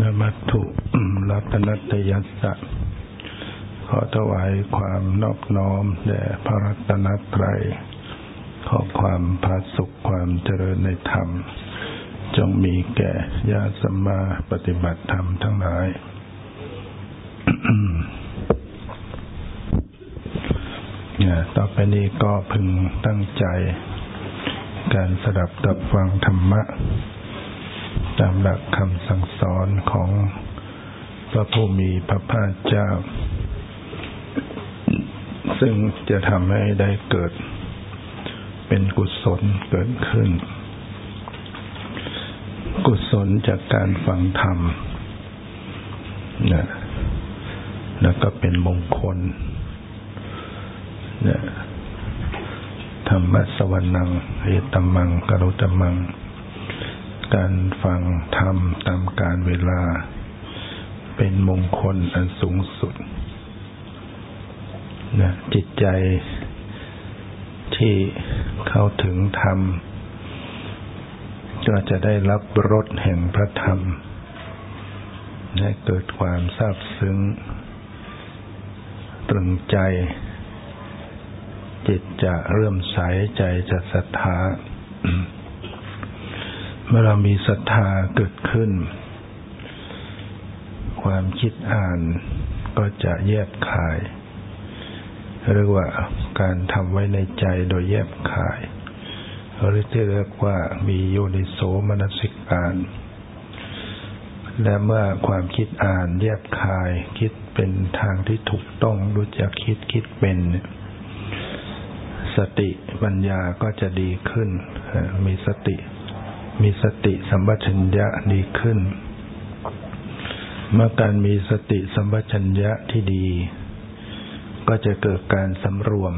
นมัตถุรัตนัตยัสสะขอถวายความนอบน้อมแด่พระรัตนตรัยขอความพาสุขความเจริญในธรรม จงมีแก่ญาสมาปฏิบัติธรรมทั้งหลาย ต่อไปนี้ก็พึงตั้งใจ การสดับตับฟังธรรมะ ตามหลักคำสั่งสอนของพระผู้มีพระภาคเจ้า ซึ่งจะทำให้ได้เกิดเป็นกุศลเกิดขึ้น กุศลจากการฟังธรรมนะแล้วก็เป็นมงคลนะธรรมะสวรรนังเอตมังกรุตมัง การฟังธรรมตามการเวลา เป็นมงคลอันสูงสุดนะจิตใจที่เข้าถึงธรรม ก็จะได้รับรสแห่งพระธรรมให้เกิดความซาบซึ้ง ตรึงใจ จิตจะเริ่มใสใจจะศรัทธา มื่อเรามีศรัทธาเกิดขึ้น ความคิดอ่านก็จะแยบคาย เรียกว่าการทำไว้ในใจโดยแยบคาย หรือที่เรียกว่ามีโยนิโสมนสิการ และเมื่อความคิดอ่านแยบคาย คิดเป็นทางที่ถูกต้องรู้จักคิดคิดเป็น สติปัญญาก็จะดีขึ้น มีสติ มีสติสัมปชัญญะดีขึ้น เมื่อการมีสติสัมปชัญญะที่ดี ก็จะเกิดการสำรวม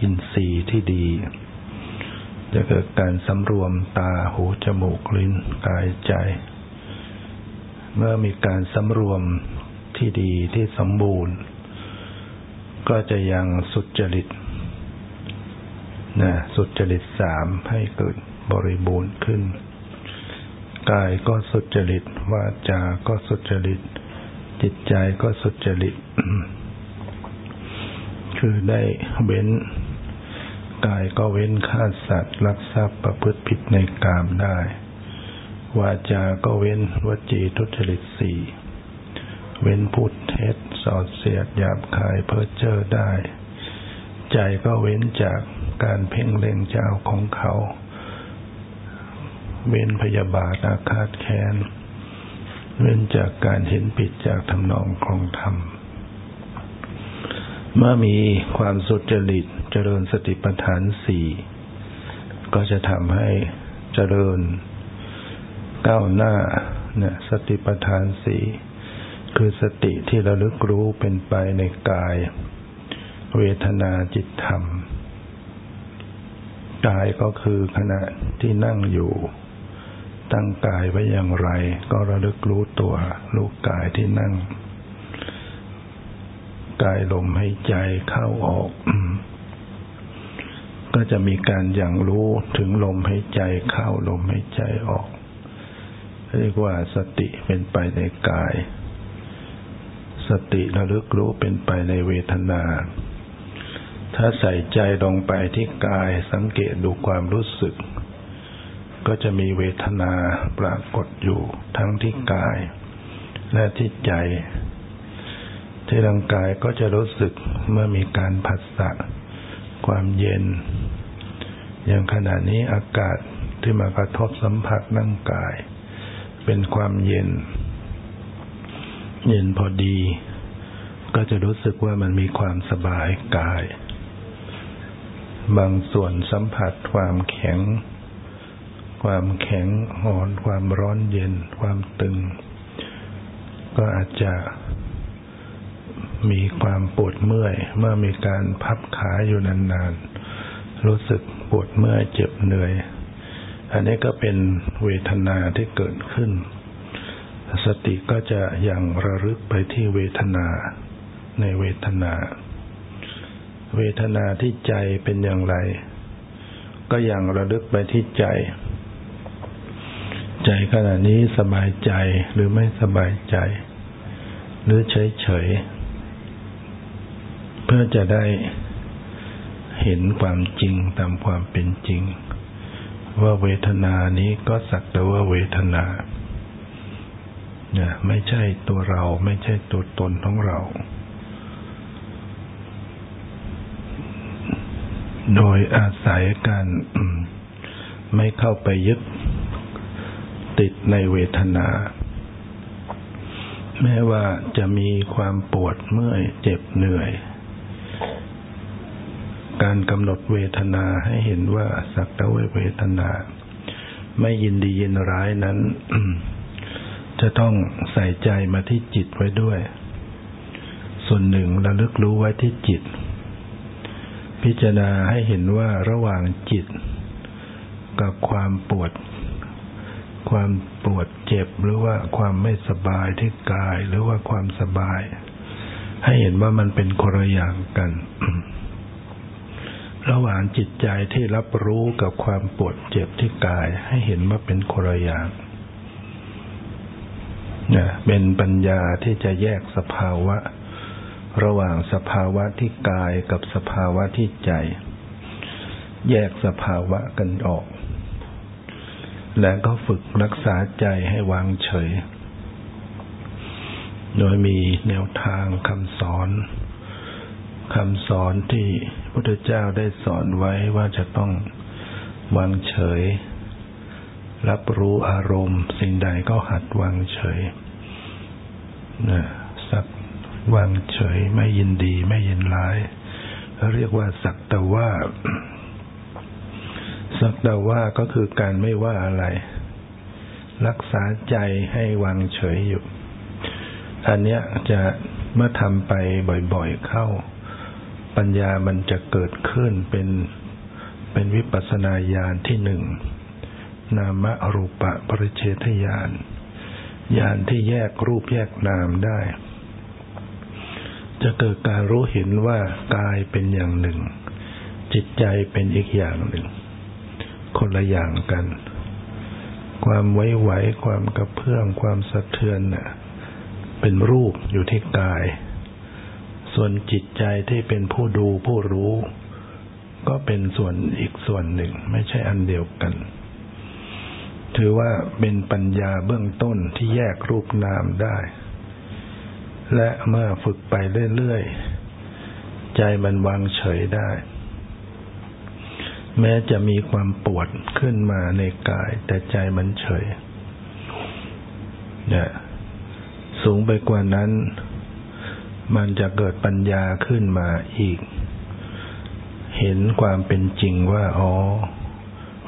อินทรีย์ที่ดี จะเกิดการสำรวมตาหูจมูกลิ้นกายใจ เมื่อมีการสำรวมที่ดีที่สมบูรณ์ ก็จะยังสุจริตนะสุจริตสามให้เกิด บริบูรณ์ขึ้น กายก็สุจริต วาจาก็สุจริต จิตใจก็สุจริต คือได้เว้น กายก็เว้นฆ่าสัตว์ลักทรัพย์ประพฤติผิดในกามได้ วาจา ก็เว้นวจีทุจริตสี่ เว้นพูดเท็จสอดเสียดหยาบคายเพ้อเจ้อได้ ใจก็เว้นจากการเพ่งเล็งเจ้าของเขา เว้นพยาบาทอาฆาตแค้น เว้นจากการเห็นผิดจากทำนองของธรรม เมื่อมีความสุจริตเจริญสติปัฏฐานสี่ก็จะทำให้เจริญก้าวหน้าเนี่ยสติปัฏฐานสี่คือสติที่ระลึกรู้เป็นไปในกาย เวทนาจิตธรรมกายก็คือขณะที่นั่งอยู่ ตั้งกายไว้อย่างไร ก็ระลึกรู้ตัวรู้กายที่นั่ง กายลมให้ใจเข้าออก ก็จะมีการอย่างรู้ถึงลมให้ใจเข้าลมให้ใจออก เรียกว่าสติเป็นไปในกาย สติระลึกรู้เป็นไปในเวทนาถ้าใส่ใจลงไปที่กายสังเกตดูความรู้สึก ก็จะมีเวทนาปรากฏอยู่ทั้งที่กาย และที่ใจ ที่ร่างกายก็จะรู้สึกเมื่อมีการผัสสะความเย็น อย่างขณะนี้อากาศที่มากระทบสัมผัสร่างกาย เป็นความเย็น เย็นพอดี ก็จะรู้สึกว่ามันมีความสบายกาย บางส่วนสัมผัสความแข็ง ความแข็งอ่อน ความร้อนเย็น ความตึง ก็อาจจะมีความปวดเมื่อย เมื่อมีการพับขาอยู่นานๆ รู้สึกปวดเมื่อยเจ็บเหนื่อย อันนี้ก็เป็นเวทนาที่เกิดขึ้น สติก็จะยังระลึกไปที่เวทนาในเวทนา เวทนาที่ใจเป็นอย่างไร ก็ยังระลึกไปที่ใจ ใจขณะนี้สบายใจหรือไม่สบายใจ หรือเฉยเฉยเพื่อจะได้เห็นความจริงตามความเป็นจริง ว่าเวทนานี้ก็สักแต่ว่าเวทนาเนี่ยไม่ใช่ตัวเราไม่ใช่ตัวตนของเรา โดยอาศัยการไม่เข้าไปยึด ติดในเวทนา แม้ว่าจะมีความปวดเมื่อยเจ็บเหนื่อย การกำหนดเวทนาให้เห็นว่าสักแต่เวทนา ไม่ยินดียินร้ายนั้น จะต้องใส่ใจมาที่จิตไว้ด้วย ส่วนหนึ่งระลึกรู้ไว้ที่จิต พิจารณาให้เห็นว่าระหว่างจิตกับความปวด ความปวดเจ็บหรือว่าความไม่สบายที่กายหรือว่าความสบาย ให้เห็นว่ามันเป็นคนละอย่างกัน ระหว่างจิตใจที่รับรู้กับความปวดเจ็บที่กาย ให้เห็นว่าเป็นคนละอย่างนะเป็นปัญญาที่จะแยกสภาวะ ระหว่างสภาวะที่กายกับสภาวะที่ใจ แยกสภาวะกันออก และก็ฝึกรักษาใจให้วางเฉย โดยมีแนวทางคำสอนคำสอนที่พระพุทธเจ้าได้สอนไว้ว่าจะต้องวางเฉย รับรู้อารมณ์ สิ่งใดก็หัดวางเฉยนะสักวางเฉยไม่ยินดีไม่ยินร้ายเรียกว่าสักแต่ว่า สักแต่ว่าก็คือการไม่ว่าอะไร รักษาใจให้วางเฉยอยู่ อันเนี้ยจะเมื่อทำไปบ่อยๆเข้า ปัญญามันจะเกิดขึ้นเป็นเป็นวิปัสสนาญาณที่หนึ่ง นามะรูปะปริเฉทญาณญาณที่แยกรูปแยกนามได้ จะเกิดการรู้เห็นว่ากายเป็นอย่างหนึ่ง จิตใจเป็นอีกอย่างหนึ่ง คนละอย่างกัน ความไว้ไหวความกระเพื่อมความสะเทือนน่ะ เป็นรูปอยู่ที่กาย ส่วนจิตใจที่เป็นผู้ดูผู้รู้ ก็เป็นส่วนอีกส่วนหนึ่ง ไม่ใช่อันเดียวกัน ถือว่าเป็นปัญญาเบื้องต้นที่แยกรูปนามได้ และเมื่อฝึกไปเรื่อยๆ ใจมันวางเฉยได้ แม้จะมีความปวดขึ้นมาในกาย แต่ใจมันเฉยเนี่ยสูงไปกว่านั้น มันจะเกิดปัญญาขึ้นมาอีก เห็นความเป็นจริงว่า อ๋อ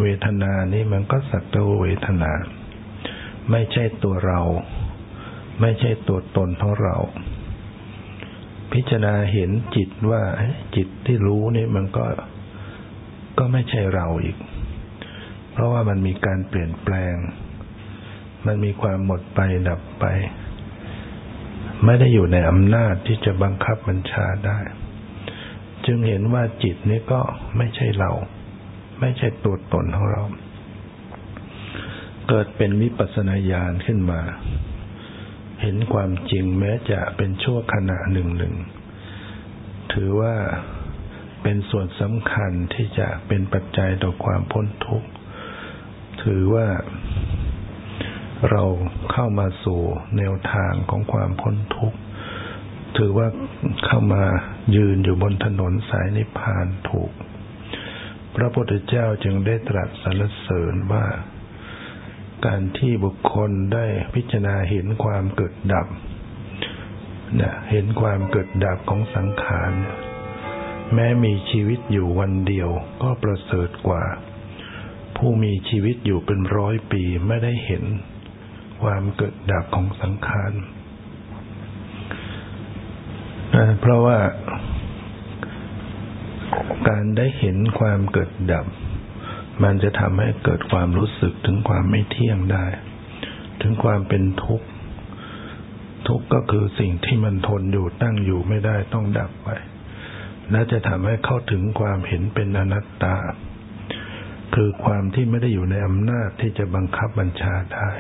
เวทนานี้มันก็สักแต่เวทนา ไม่ใช่ตัวเรา ไม่ใช่ตัวตนของเรา พิจารณาเห็นจิตว่าจิตที่รู้นี่มันก็ ก็ไม่ใช่เราอีก เพราะว่ามันมีการเปลี่ยนแปลง มันมีความหมดไปดับไป ไม่ได้อยู่ในอำนาจที่จะบังคับบัญชาได้ จึงเห็นว่าจิตนี้ก็ไม่ใช่เรา ไม่ใช่ตัวตนของเรา เกิดเป็นวิปัสนาญาณขึ้นมา เห็นความจริงแม้จะเป็นชั่วขณะหนึ่งหนึ่งถือว่า เป็นส่วนสำคัญที่จะเป็นปัจจัยต่อความพ้นทุกข์ ถือว่าเราเข้ามาสู่แนวทางของความพ้นทุกข์ ถือว่าเข้ามายืนอยู่บนถนนสายนิพพานถูก พระพุทธเจ้าจึงได้ตรัสสรรเสริญว่า การที่บุคคลได้พิจารณาเห็นความเกิดดับเห็นความเกิดดับของสังขาร แม้มีชีวิตอยู่วันเดียวก็ประเสริฐกว่า ผู้มีชีวิตอยู่เป็นร้อยปีไม่ได้เห็น ความเกิดดับของสังขารเพราะว่า การได้เห็นความเกิดดับ มันจะทำให้เกิดความรู้สึกถึงความไม่เที่ยงได้ ถึงความเป็นทุกข์ ทุกข์ก็คือสิ่งที่มันทนอยู่ตั้งอยู่ไม่ได้ต้องดับไป และจะทำให้เข้าถึงความเห็นเป็นอนัตตา คือความที่ไม่ได้อยู่ในอำนาจที่จะบังคับบัญชาได้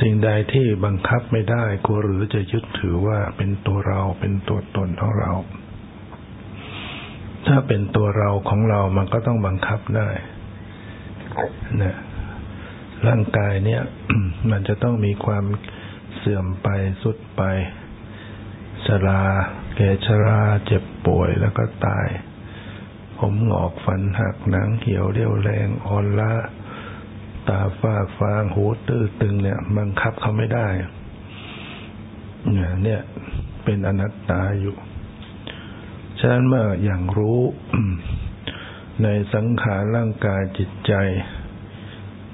สิ่งใดที่บังคับไม่ได้ก็หรือจะยึดถือว่าเป็นตัวเราเป็นตัวตนของเรา ถ้าเป็นตัวเราของเรามันก็ต้องบังคับได้นะร่างกายเนี่ย มันจะต้องมีความเสื่อมไปสุดไปชรา แก่ชราเจ็บป่วยแล้วก็ตาย ผมหงอกฟันหักหนังเหี่ยวเรียวแรงอ่อนล้าตาฝ้าฟางหูตื้อตึงเนี่ยบังคับเขาไม่ได้ เนี่ยเนี่ย เป็นอนัตตาอยู่ ฉะนั้นเมื่ออย่างรู้ในสังขารร่างกายจิตใจ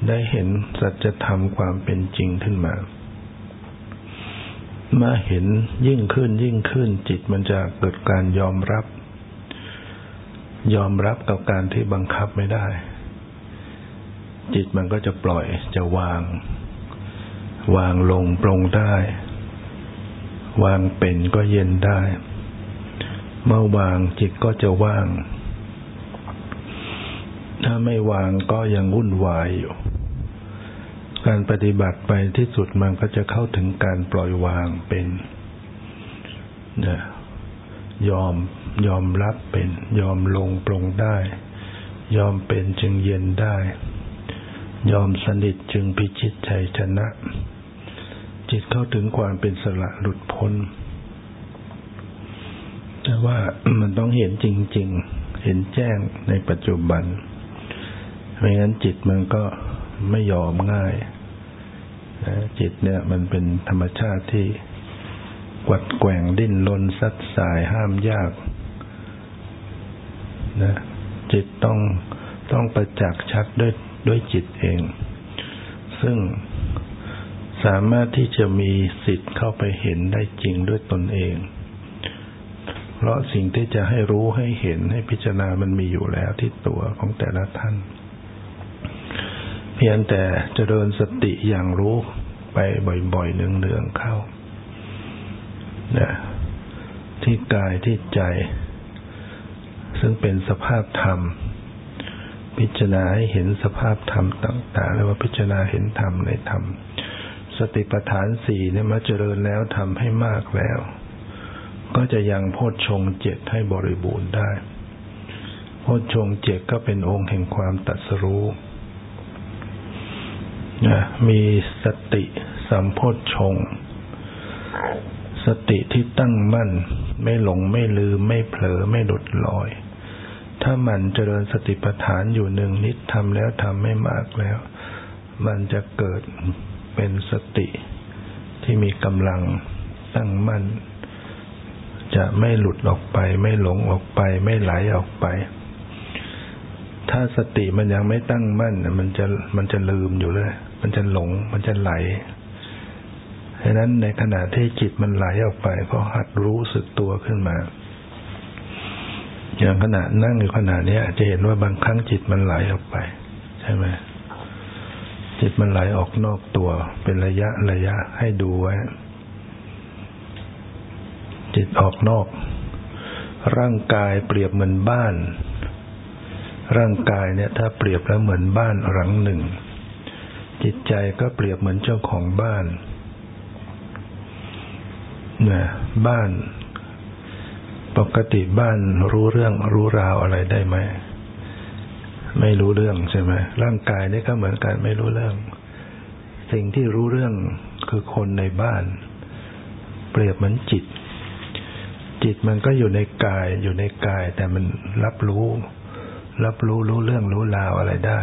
ได้เห็นสัจธรรมความเป็นจริงขึ้นมา มาเห็นยิ่งขึ้นยิ่งขึ้น จิตมันจะเกิดการยอมรับ ยอมรับกับการที่บังคับไม่ได้ จิตมันก็จะปล่อยจะวาง วางลงปรงได้ วางเป็นก็เย็นได้ เมื่อวางจิตก็จะว่าง ถ้าไม่วางก็ยังวุ่นวายอยู่ การปฏิบัติไปที่สุดมันก็จะเข้าถึงการปล่อยวางเป็นนะยอมยอมรับเป็น ยอมลงปรงได้ ยอมเป็นจึงเย็นได้ ยอมสนิทจึงพิชิตชัยชนะ จิตเข้าถึงความเป็นสละหลุดพ้น แต่ว่ามันต้องเห็นจริง ๆ เห็นแจ้งในปัจจุบัน ไม่งั้นจิตมันก็ ไม่ยอมง่ายจิตเนี่ย มันเป็นธรรมชาติที่กวัดแกว่งดิ้นรนซัดสายห้ามยากนะจิตต้องต้องประจักษ์ชัดด้วยด้วยจิตเอง ซึ่งสามารถที่จะมีสิทธิ์เข้าไปเห็นได้จริงด้วยตนเอง เพราะสิ่งที่จะให้รู้ให้เห็นให้พิจารณามันมีอยู่แล้วที่ตัวของแต่ละท่าน พียงแต่เจริญสติอย่างรู้ไปบ่อยๆเนืองๆเข้านะที่กายที่ใจ ซึ่งเป็นสภาพธรรม พิจารณาให้เห็นสภาพธรรมต่างๆแล้วว่าพิจารณาเห็นธรรมในธรรม สติปัฏฐานสี่เนี่ยมาเจริญแล้วทำให้มากแล้ว ก็จะยังโพชฌงเจ็ดให้บริบูรณ์ได้ โพชฌงเจ็ดก็เป็นองค์แห่งความตัดสรู้ นะมีสติสัมโพชฌงสติที่ตั้งมั่น ไม่หลงไม่ลืม ไม่เผลอไม่หลุดลอย ถ้ามันเจริญสติปัฏฐานอยู่หนึ่งนิดทำแล้วทำไม่มากแล้ว มันจะเกิดเป็นสติที่มีกำลังตั้งมั่น จะไม่หลุดออกไป ไม่หลงออกไป ไม่ไหลออกไป ถ้าสติมันยังไม่ตั้งมั่นมันจะมันจะลืมอยู่เลย มันจะหลง มันจะไหลฉะนั้นในขณะที่จิตมันไหลออกไปก็หัดรู้สึกตัวขึ้นมา อย่างขณะนั่งอยู่ขณะนี้จะเห็นว่าบางครั้งจิตมันไหลออกไป ใช่ไหมจิตมันไหลออกนอกตัว เป็นระยะระยะให้ดูไว้ จิตออกนอก ร่างกายเปรียบเหมือนบ้าน ร่างกายเนี่ย ถ้าเปรียบแล้วเหมือนบ้านหลังหนึ่ง จิตใจก็เปรียบเหมือนเจ้าของบ้านเนี่ยบ้าน ปกติบ้านรู้เรื่องรู้ราวอะไรได้ไหมไม่รู้เรื่องใช่ไหมร่างกายนี่ก็เหมือนกันไม่รู้เรื่อง สิ่งที่รู้เรื่องคือคนในบ้าน เปรียบเหมือนจิต จิตมันก็อยู่ในกายอยู่ในกาย แต่มันรับรู้ รับรู้รู้เรื่องรู้ราวอะไรได้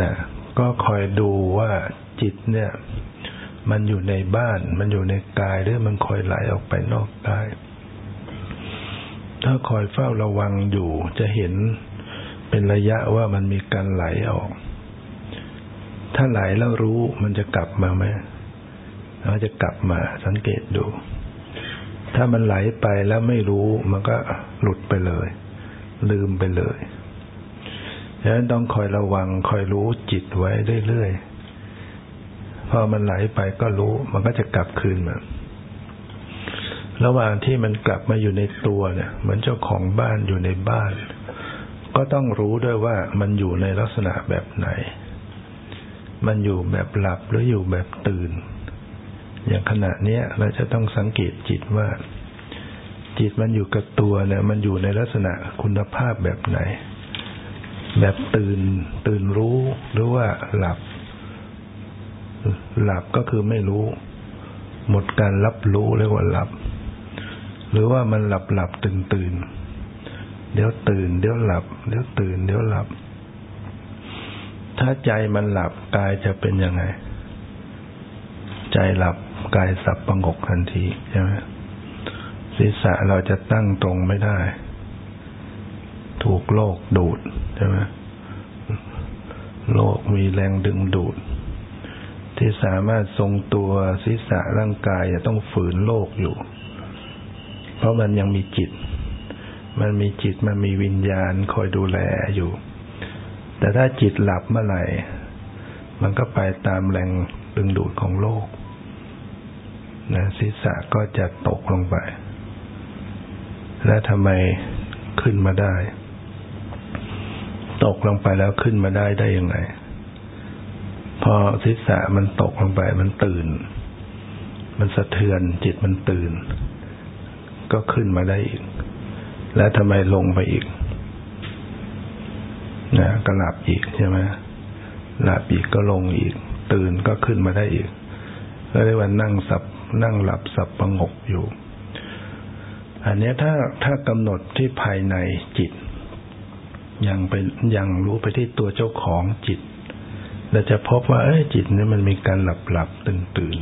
นะ ก็คอยดูว่าจิตเนี่ย มันอยู่ในบ้าน มันอยู่ในกายหรือมันคอยไหลออกไปนอกกาย ถ้าคอยเฝ้าระวังอยู่จะเห็นเป็นระยะว่ามันมีการไหลออก ถ้าไหลแล้วรู้มันจะกลับมาไหมมันจะกลับมาสังเกตดู ถ้ามันไหลไปแล้วไม่รู้มันก็หลุดไปเลย ลืมไปเลย ฉะนั้นต้องคอยระวังคอยรู้จิตไว้เรื่อยๆ พอมันไหลไปก็รู้ มันก็จะกลับคืนมา ระหว่างที่มันกลับมาอยู่ในตัวเนี่ย เหมือนเจ้าของบ้านอยู่ในบ้าน ก็ต้องรู้ด้วยว่ามันอยู่ในลักษณะแบบไหน มันอยู่แบบหลับหรืออยู่แบบตื่น อย่างขณะเนี้ยเราจะต้องสังเกตจิตว่า จิตมันอยู่กับตัวเนี่ย มันอยู่ในลักษณะคุณภาพแบบไหน แบบตื่น ตื่นรู้หรือว่าหลับ หลับก็คือไม่รู้ หมดการรับรู้เรียกว่าหลับ หรือว่ามันหลับหลับตื่นตื่นเดี๋ยวตื่น เดี๋ยวหลับ เดี๋ยวตื่น เดี๋ยวหลับ ถ้าใจมันหลับกายจะเป็นยังไง ใจหลับกายสับประงกทันทีใช่ไหมศีรษะเราจะตั้งตรงไม่ได้ ถูกโลกดูดใช่ไหมโลกมีแรงดึงดูด ที่สามารถทรงตัวศีรษะร่างกายจะต้องฝืนโลกอยู่ เพราะมันยังมีจิต มันมีจิตมันมีวิญญาณคอยดูแลอยู่ แต่ถ้าจิตหลับเมื่อไหร่ มันก็ไปตามแรงดึงดูดของโลกนะศีรษะก็จะตกลงไป และทำไมขึ้นมาได้ ตกลงไปแล้วขึ้นมาได้ได้ยังไง พอศีรษะมันตกลงไป มันตื่น มันสะเทือน จิตมันตื่น ก็ขึ้นมาได้อีก แล้วทำไมลงไปอีกนะก็หลับอีกใช่ไหมหลับอีกก็ลงอีก ตื่นก็ขึ้นมาได้อีกก็เรียกว่านั่งสับนั่งหลับสับประงกอยู่ อันนี้ถ้าถ้ากำหนดที่ภายในจิต ยังไปยังรู้ไปที่ตัวเจ้าของจิต เราจะพบว่า เอ้ยจิตนี่มันมีการหลับหลับตื่นตื่น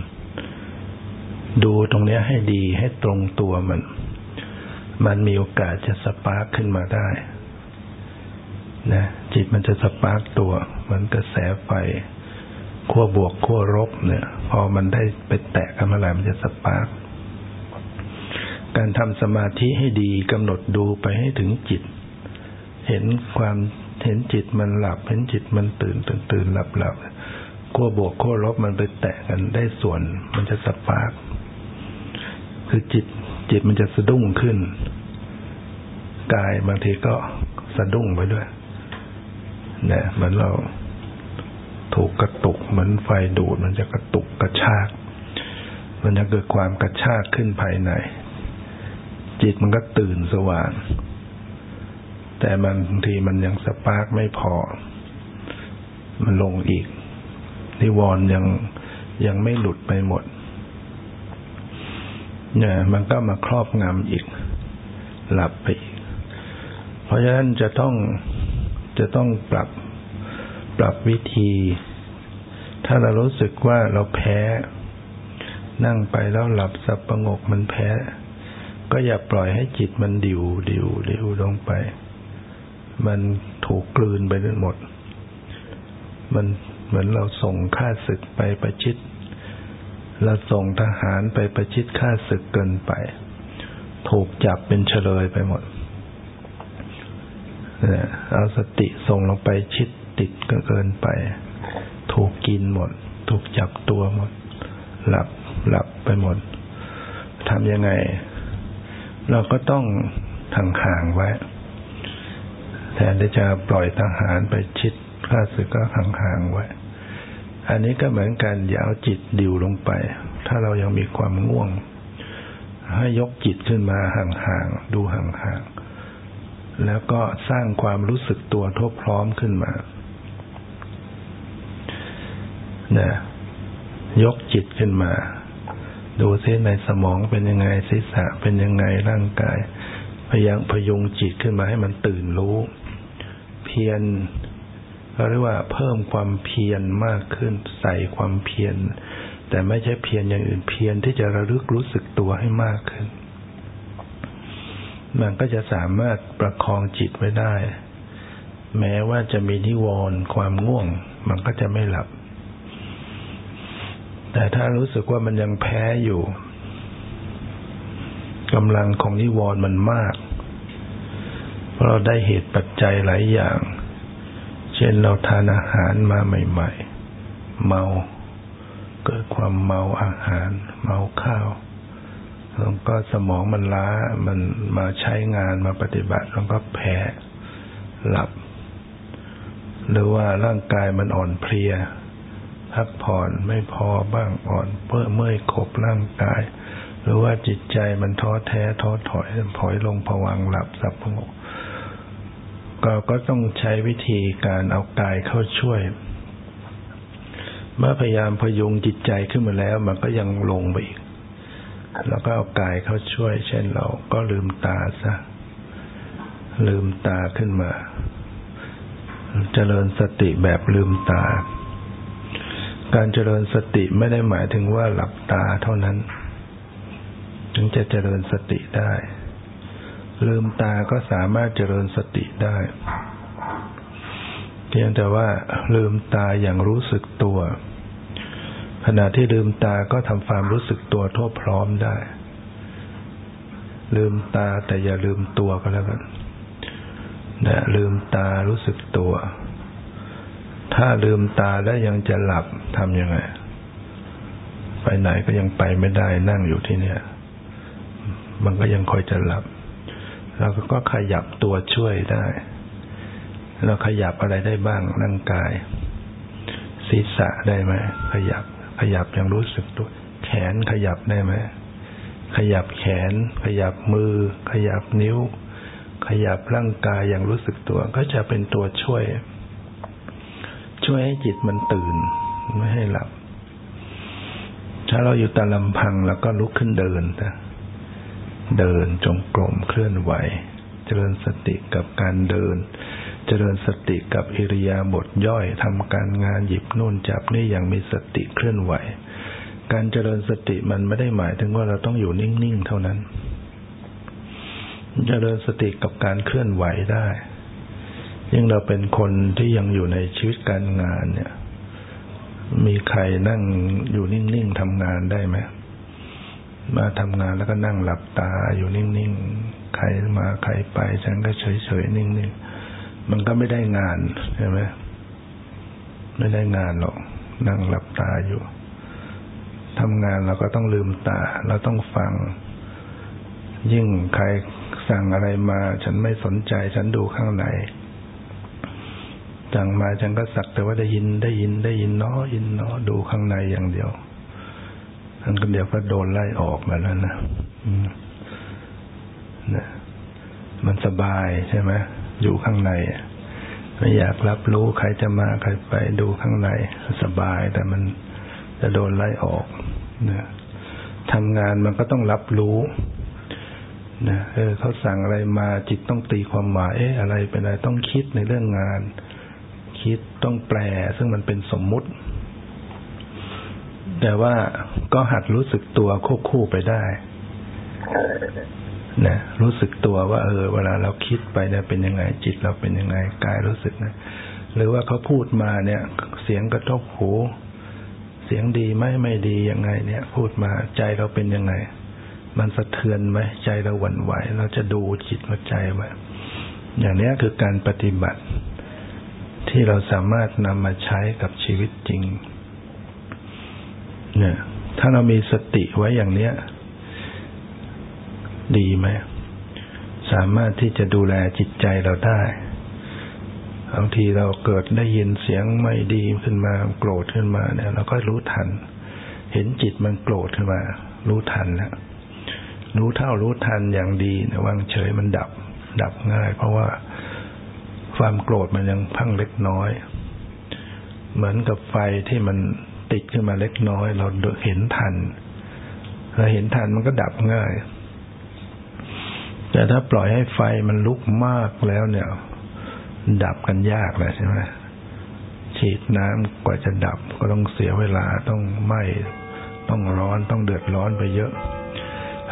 ดูตรงนี้ให้ดีให้ตรงตัวมัน มันมีโอกาสจะ spark ขึ้นมาได้นะจิตมันจะ spark ตัวเหมือนกระแสไฟขั้วบวกขั้วลบเนี่ย พอมันได้ไปแตะกันเมื่อไหร่มันจะ sparkการทำสมาธิให้ดีกำหนดดูไปให้ถึงจิต เห็นความเห็นจิตมันหลับ เห็นจิตมันตื่นตื่นตื่นหลับหลับขั้วบวกขั้วลบมันไปแตะกันได้ส่วน มันจะสปาร์คคือจิต จิตมันจะสะดุ้งขึ้นกายบางทีก็สะดุ้งไปด้วยเนี่ยเหมือนเราถูกกระตุกเหมือนไฟดูด มันจะกระตุกกระชาก มันจะเกิดความกระชากขึ้นภายใน จิตมันก็ตื่นสว่าง แต่มันบางทีมันยังสปาร์กไม่พอ มันลงอีก นิวรณ์ยังยังไม่หลุดไปหมด เนี่ย มันก็มาครอบงำอีก หลับไปอีก เพราะฉะนั้นจะต้องจะต้องปรับปรับวิธี ถ้าเรารู้สึกว่าเราแพ้ นั่งไปแล้วหลับสับประงกมันแพ้ ก็อย่าปล่อยให้จิตมันดิวดิวดิวลงไป มันถูกกลืนไปหมด มันเหมือนเราส่งค่าศึกไปประชิด เราส่งทหารไปประชิดข้าศึกเกินไป ถูกจับเป็นเฉลยไปหมดเอาสติส่งลงไปชิดติดก็เกินไป ถูกกินหมด ถูกจับตัวหมด หลับหลับไปหมดทำยังไง เราก็ต้องทางห่างไว้ แทนที่จะปล่อยทหารไปชิดข้าศึกก็ห่างห่างไว้ อันนี้ก็เหมือนกันอย่าเอาจิตดิวลงไป ถ้าเรายังมีความง่วง ให้ยกจิตขึ้นมาห่างๆดูห่างๆแล้วก็สร้างความรู้สึกตัวทบพร้อมขึ้นมานี่ยยกจิตขึ้นมา ดูซิในสมองเป็นยังไงศีรษะเป็นยังไงร่างกาย พยายามพยุงจิตขึ้นมาให้มันตื่นรู้ พียรเราเรียกว่าเพิ่มความเพียรมากขึ้นใส่ความเพียรแต่ไม่ใช่เพียรอย่างอื่นเพียรที่จะระลึกรู้สึกตัวให้มากขึ้น มันก็จะสามารถประคองจิตไว้ได้ แม้ว่าจะมีนิวรณ์ความง่วง มันก็จะไม่หลับ แต่ถ้ารู้สึกว่ามันยังแพ้อยู่กำลังของนิวรณ์มันมาก เพราะเราได้เหตุปัจจัยหลายอย่าง เช่นเราทานอาหารมาใหม่ ๆ เมา เกิดความเมาอาหาร เมาข้าวแล้วก็สมองมันล้า มันมาใช้งานมาปฏิบัติ แล้วก็แพ้หลับ หรือว่าร่างกายมันอ่อนเพลีย พักผ่อนไม่พอบ้างอ่อนเพื่อเมื่อยขบร่างกาย หรือว่าจิตใจมันท้อแท้ท้อถอยถอยลงผวังหลับสับพง กก็ก็ต้องใช้วิธีการเอากายเข้าช่วย เมื่อพยายามพยุงจิตใจขึ้นมาแล้ว มันก็ยังลงไปอีกแล้วก็เอากายเข้าช่วย เช่นเราก็ลืมตาซะลืมตาขึ้นมา เจริญสติแบบลืมตา การเจริญสติไม่ได้หมายถึงว่าหลับตาเท่านั้น ถึงจะเจริญสติได้ ลืมตาก็สามารถเจริญสติได้ เพียงแต่ว่าลืมตาอย่างรู้สึกตัว ขณะที่ลืมตาก็ทำความรู้สึกตัวทั่วพร้อมได้ ลืมตาแต่อย่าลืมตัวก็แล้วกันนะลืมตารู้สึกตัว ถ้าลืมตาแล้วยังจะหลับทำยังไง ไปไหนก็ยังไปไม่ได้นั่งอยู่ที่เนี่ย มันก็ยังคอยจะหลับ เราก็ขยับตัวช่วยได้ เราขยับอะไรได้บ้างร่างกาย ศีรษะได้ไหมขยับ ขยับอย่างรู้สึกตัว แขนขยับได้ไหมขยับแขน ขยับมือ ขยับนิ้ว ขยับร่างกายอย่างรู้สึกตัว ก็จะเป็นตัวช่วย ช่วยให้จิตมันตื่น ไม่ให้หลับ ถ้าเราอยู่แต่ลำพังแล้วก็ลุกขึ้นเดินนะ เดินจงกรมเคลื่อนไหว เจริญสติกับการเดิน เจริญสติกับอิริยาบถย่อยทำการงานหยิบนู่นจับนี่อย่างมีสติเคลื่อนไหว การเจริญสติมันไม่ได้หมายถึงว่าเราต้องอยู่นิ่งๆเท่านั้น เจริญสติกับการเคลื่อนไหวได้ยิ่งเราเป็นคนที่ยังอยู่ในชีวิตการงานเนี่ย มีใครนั่งอยู่นิ่งๆทำงานได้ไหม มาทำงานแล้วก็นั่งหลับตาอยู่นิ่งๆ ใครมาใครไป ฉันก็เฉยๆ นิ่งๆ มันก็ไม่ได้งานใช่ไหมไม่ได้งานหรอก นั่งหลับตาอยู่ทำงานเราก็ต้องลืมตา เราต้องฟัง ยิ่งใครสั่งอะไรมา ฉันไม่สนใจ ฉันดูข้างในสั่งมาฉันก็สักแต่ว่าได้ยินได้ยินได้ยินเนาะยินเนาะดูข้างในอย่างเดียว ท่านก็เดี๋ยวก็โดนไล่ออกมาแล้วนะนะมันสบายใช่ไหมอยู่ข้างในไม่อยากรับรู้ใครจะมาใครไปดูข้างในสบาย แต่มันจะโดนไล่ออกนะทำงานมันก็ต้องรับรู้นะเออเขาสั่งอะไรมาจิตต้องตีความหมายเอ๊ะอะไรเป็นอะไรต้องคิดในเรื่องงาน คิดต้องแปล ซึ่งมันเป็นสมมุติ แต่ว่าก็หัดรู้สึกตัวควบคู่ไปได้นะรู้สึกตัวว่า เออ เวลาเราคิดไปเนี่ยเป็นยังไง จิตเราเป็นยังไงกายรู้สึกนะหรือว่าเขาพูดมาเนี่ย เสียงกระทบหู เสียงดีไหมไม่ดียังไง เนี่ย พูดมาใจเราเป็นยังไง มันสะเทือนไหมใจเราหวั่นไหว เราจะดูจิตว่าใจไว้อย่างนี้คือการปฏิบัติ ที่เราสามารถนำมาใช้กับชีวิตจริง เนี่ย ถ้าเรามีสติไว้อย่างเนี้ย ดีไหมสามารถที่จะดูแลจิตใจเราได้บางทีเราเกิดได้ยินเสียงไม่ดีขึ้นมาโกรธขึ้นมาเนี่ย เราก็รู้ทัน เห็นจิตมันโกรธขึ้นมา รู้ทันแล้วรู้เท่ารู้ทันอย่างดีนะวางเฉยมันดับ ดับง่าย เพราะว่าความโกรธมันยังพังเล็กน้อย เหมือนกับไฟที่มัน ติดขึ้นมาเล็กน้อย เราเห็นทันเราเห็นทันมันก็ดับง่าย แต่ถ้าปล่อยให้ไฟมันลุกมากแล้วเนี่ย ดับกันยากเลยใช่ไหมฉีดน้ำกว่าจะดับก็ต้องเสียเวลาต้องไหม้ต้องร้อนต้องเดือดร้อนไปเยอะ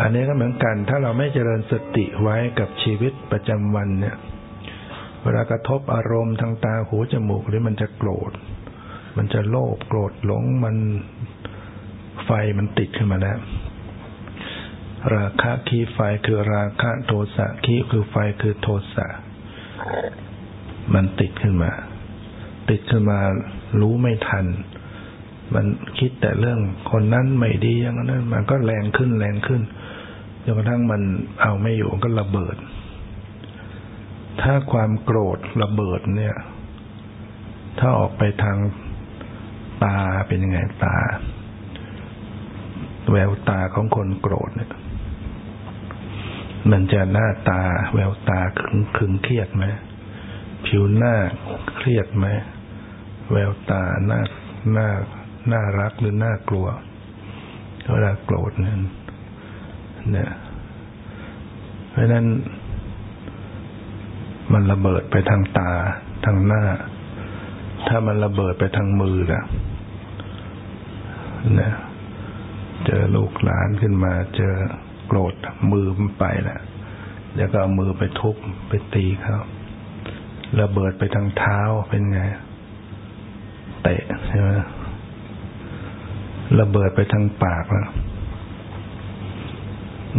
อันนี้ก็เหมือนกัน ถ้าเราไม่เจริญสติไว้กับชีวิตประจำวันเนี่ย เวลากระทบอารมณ์ทางตาหูจมูกหรือมันจะโกรธ มันจะโลภโกรธหลงมันไฟมันติดขึ้นมาแล้ว ราคะคีไฟคือราคะโทสะคีคือไฟคือโทสะมันติดขึ้นมา ติดขึ้นมารู้ไม่ทัน มันคิดแต่เรื่องคนนั้นไม่ดีอย่างนั้นมันก็แรงขึ้นแรงขึ้นจนกระทั่งมันเอาไม่อยู่ก็ระเบิดถถ้าความโกรธระเบิดเนี่ย ถ้าออกไปทาง ตาเป็นยังไงตา แววตาของคนโกรธเนี่ยมันจะหน้าตา แววตาขึงขึงเครียดไหมผิวหน้าเครียดไหมแววตาหน้าหน้าน่ารักหรือน่ากลัวเวลาโกรธนั่นเนี่ยเพราะนั้น มันระเบิดไปทางตาทางหน้า ถ้ามันระเบิดไปทางมือล่ะ นี่ยเจอลูกหลานขึ้นมา เจอโกรธมือมันไปแหละแล้วก็เอามือไปทุบไปตีเขาระเบิดไปทางเท้าเป็นไง เตะใช่ไหมระเบิดไปทางปากแล้ว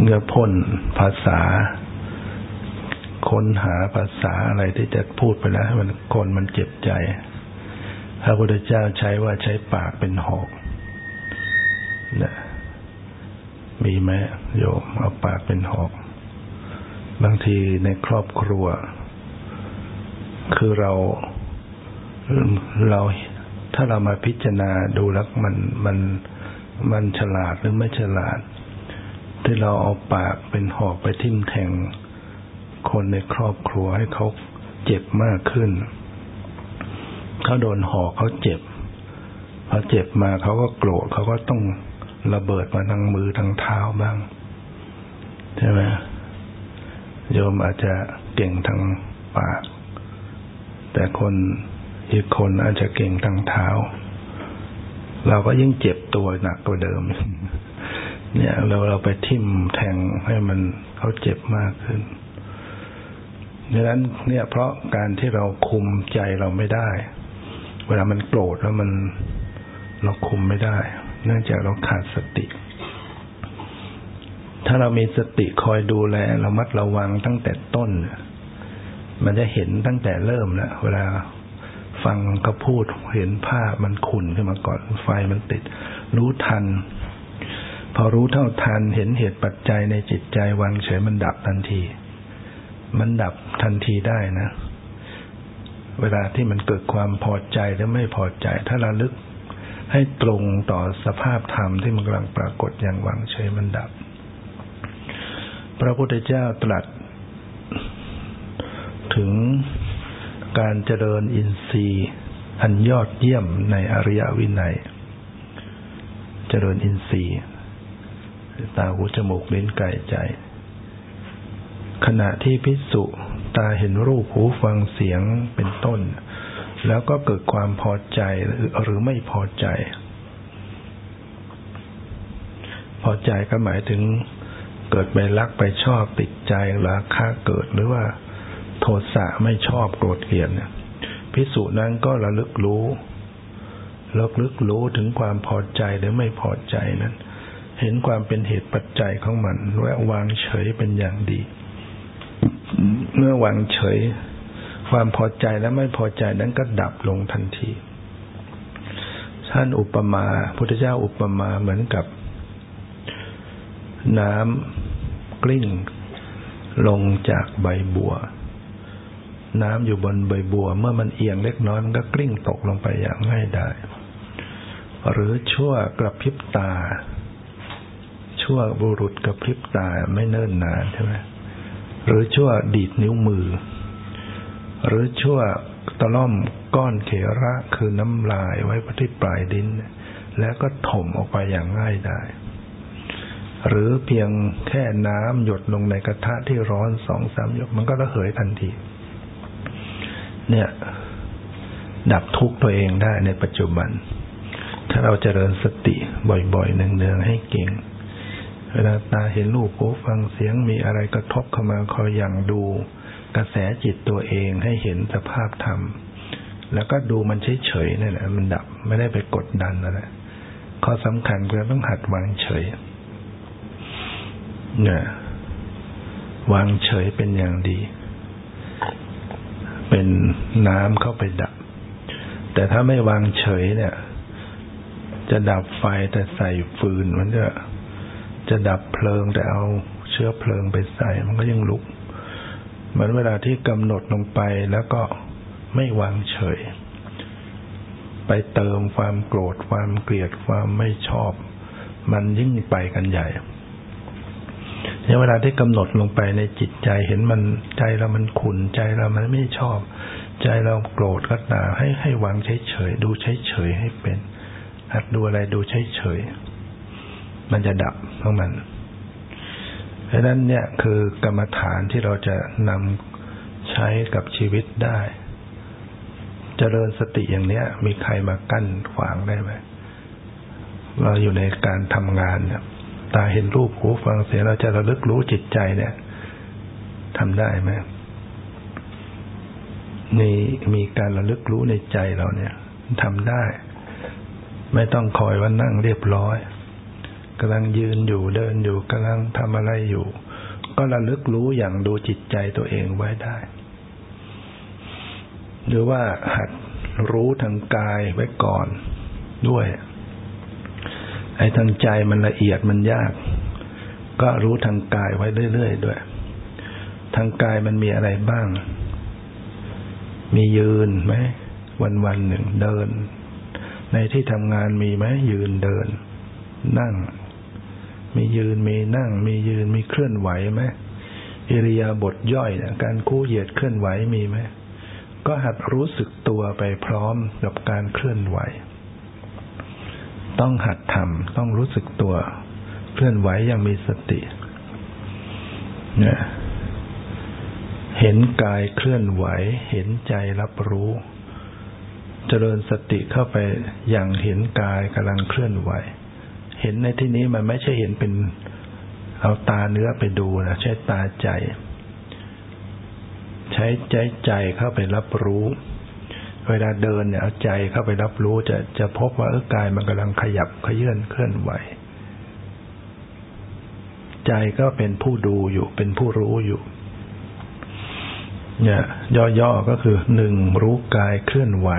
เงือพ่นภาษา ค้นหาภาษาอะไรที่จะพูดไปแล้วมันคนมันเจ็บใจพระพุทธเจ้าใช้ว่าใช้ปากเป็นหอก นะมีไหมโยมเอาปากเป็นหอก บางทีในครอบครัว คือเราเราถ้าเรามาพิจารณาดูแล้วมันมันมันฉลาดหรือไม่ฉลาด ที่เราเอาปากเป็นหอกไปทิ่มแทง คนในครอบครัวให้เขาเจ็บมากขึ้น เขาโดนหอกเขาเจ็บพอเจ็บมาเขาก็โกรธเขาก็ต้อง ระเบิดมาทางมือทางเท้าบ้าง ใช่ไหมโยมอาจจะเก่งทางปาก แต่คนอีกคนอาจจะเก่งทางเท้า เราก็ยิ่งเจ็บตัวหนักกว่าเดิม เนี่ยเราเราไปทิ่มแทงให้มันเขาเจ็บมากขึ้นดังนั้นเนี่ยเพราะการที่เราคุมใจเราไม่ได้ เวลามันโกรธแล้วมันเราคุมไม่ได้ เนื่องจากเราขาดสติ ถ้าเรามีสติคอยดูแลเรามัดระวังตั้งแต่ต้น มันจะเห็นตั้งแต่เริ่มแล้วเวลาฟังเขาพูดเห็นภาพมันขุ่นขึ้นมาก่อนไฟมันติด รู้ทัน พอรู้เท่าทันเห็นเหตุปัจจัยในจิตใจวางเฉยมันดับทันที มันดับทันทีได้นะ เวลาที่มันเกิดความพอใจหรือไม่พอใจ ถ้าเราลึก ให้ตรงต่อสภาพธรรมที่มันกำลังปรากฏอย่างวางเฉยมันดับ พระพุทธเจ้าตรัส ถึงการเจริญอินทรีย์อันยอดเยี่ยมในอริยวินัย เจริญอินทรีย์ ตาหูจมูกลิ้นกายใจ ขณะที่พิสุตาเห็นรูปหูฟังเสียงเป็นต้น แล้วก็เกิดความพอใจหรือไม่พอใจ พอใจก็หมายถึงเกิดไปรักไปชอบติดใจราคะเกิดหรือว่า โทสะไม่ชอบโกรธเกลียดเนี่ยพิสูจนั้นก็ระลึกรู้ระลึกรู้ถึงความพอใจหรือไม่พอใจนั้น เห็นความเป็นเหตุปัจจัยของมันและวางเฉยเป็นอย่างดี เมื่อวางเฉย ความพอใจและไม่พอใจนั้นก็ดับลงทันทีท่านอุปมาพุทธเจ้าอุปมาเหมือนกับ น้ำกลิ้ง ลงจากใบบัว น้ำอยู่บนใบบัว เมื่อมันเอียงเล็กน้อยมันก็กลิ้งตกลงไปอย่างง่ายดายหรือชั่วกระพริบตา ชั่วบุรุษกระพริบตาไม่เนิ่นนานใช่ไหมหรือชั่วดีดนิ้วมือ หรือชั่วตะล่อมก้อนเขระคือน้ำลายไว้ที่ปลายดิน แล้วก็ถมออกไปอย่างง่ายไดายหรือเพียงแค่น้ำหยดลงในกระทะที่ร้อนสองสามหยกมันก็ระเหยทันที เนี่ย ดับทุกตัวเองได้ในปัจจุบัน ถ้าเราจเจริญสติบ่อยๆเนืองๆให้เก่งเวลาตาเห็นรูปหูฟังเสียงมีอะไรกระทบเข้ามาคอยอย่างดู กระแสจิตตัวเองให้เห็นสภาพธรรม แล้วก็ดูมันเฉยๆนั่นแหละมันดับไม่ได้ไปกดดันอะไรข้อสำคัญคือต้องหัดวางเฉย เนี่ยวางเฉยเป็นอย่างดี เป็นน้ำเข้าไปดับ แต่ถ้าไม่วางเฉยเนี่ย จะดับไฟแต่ใส่ฟืน มันจะจะดับเพลิงแต่เอาเชื้อเพลิงไปใส่ มันก็ยังลุก เหมือนเวลาที่กำหนดลงไปแล้วก็ไม่วางเฉย ไปเติมความโกรธความเกลียดความไม่ชอบ มันยิ่งไปกันใหญ่เนี่ยเวลาที่กำหนดลงไปในจิตใจเห็นมันใจเรามันขุนใจเรามันไม่ชอบ ใจเราโกรธก็ตาให้ให้วางเฉยๆดูเฉยๆให้เป็นหัดดูอะไรดูเฉยๆมันจะดับของมัน เพราะนั้นเนี่ยคือกรรมฐานที่เราจะนำใช้กับชีวิตได้เจริญสติอย่างเนี้ย มีใครมากั้นขวางได้ไหมเราอยู่ในการทำงานเนี่ยตาเห็นรูปหูฟังเสียงเราจะระลึกรู้จิตใจเนี่ยทำได้ไหมมีมีการระลึกรู้ในใจเราเนี่ยทำได้ ไม่ต้องคอยว่านั่งเรียบร้อย กำลังยืนอยู่เดินอยู่กำลังทำอะไรอยู่ ก็ระลึกรู้อย่างดูจิตใจตัวเองไว้ได้ หรือว่าหัดรู้ทางกายไว้ก่อนด้วย ไอ้ทางใจมันละเอียดมันยาก ก็รู้ทางกายไว้เรื่อยๆด้วย ทางกายมันมีอะไรบ้าง มียืนไหมวันวันหนึ่งเดิน ในที่ทำงานมีไหมยืนเดิน นั่ง ยืนมีนั่ง มียืนมีเคลื่อนไหวไหมอิริยาบถย่อยนะการคู่เหยียดเคลื่อนไหวมีไหมก็หัดรู้สึกตัวไปพร้อมกับการเคลื่อนไหว ต้องหัดทำต้องรู้สึกตัว เคลื่อนไหวอย่างมีสติเนี่ยเห็นกายเคลื่อนไหว เห็นใจรับรู้ เจริญสติเข้าไปอย่างเห็นกายกำลังเคลื่อนไหว เห็นในที่นี้มันไม่ใช่เห็นเป็นเอาตาเนื้อไปดูนะใช้ตาใจ ใช้ใจใจเข้าไปรับรู้ เวลาเดินเนี่ยเอาใจเข้าไปรับรู้จะจะพบว่าเออกายมันกำลังขยับขยื่นเคลื่อนไหว ใจก็เป็นผู้ดูอยู่เป็นผู้รู้อยู่ เนี่ย ย่อๆก็คือหนึ่งรู้กายเคลื่อนไหว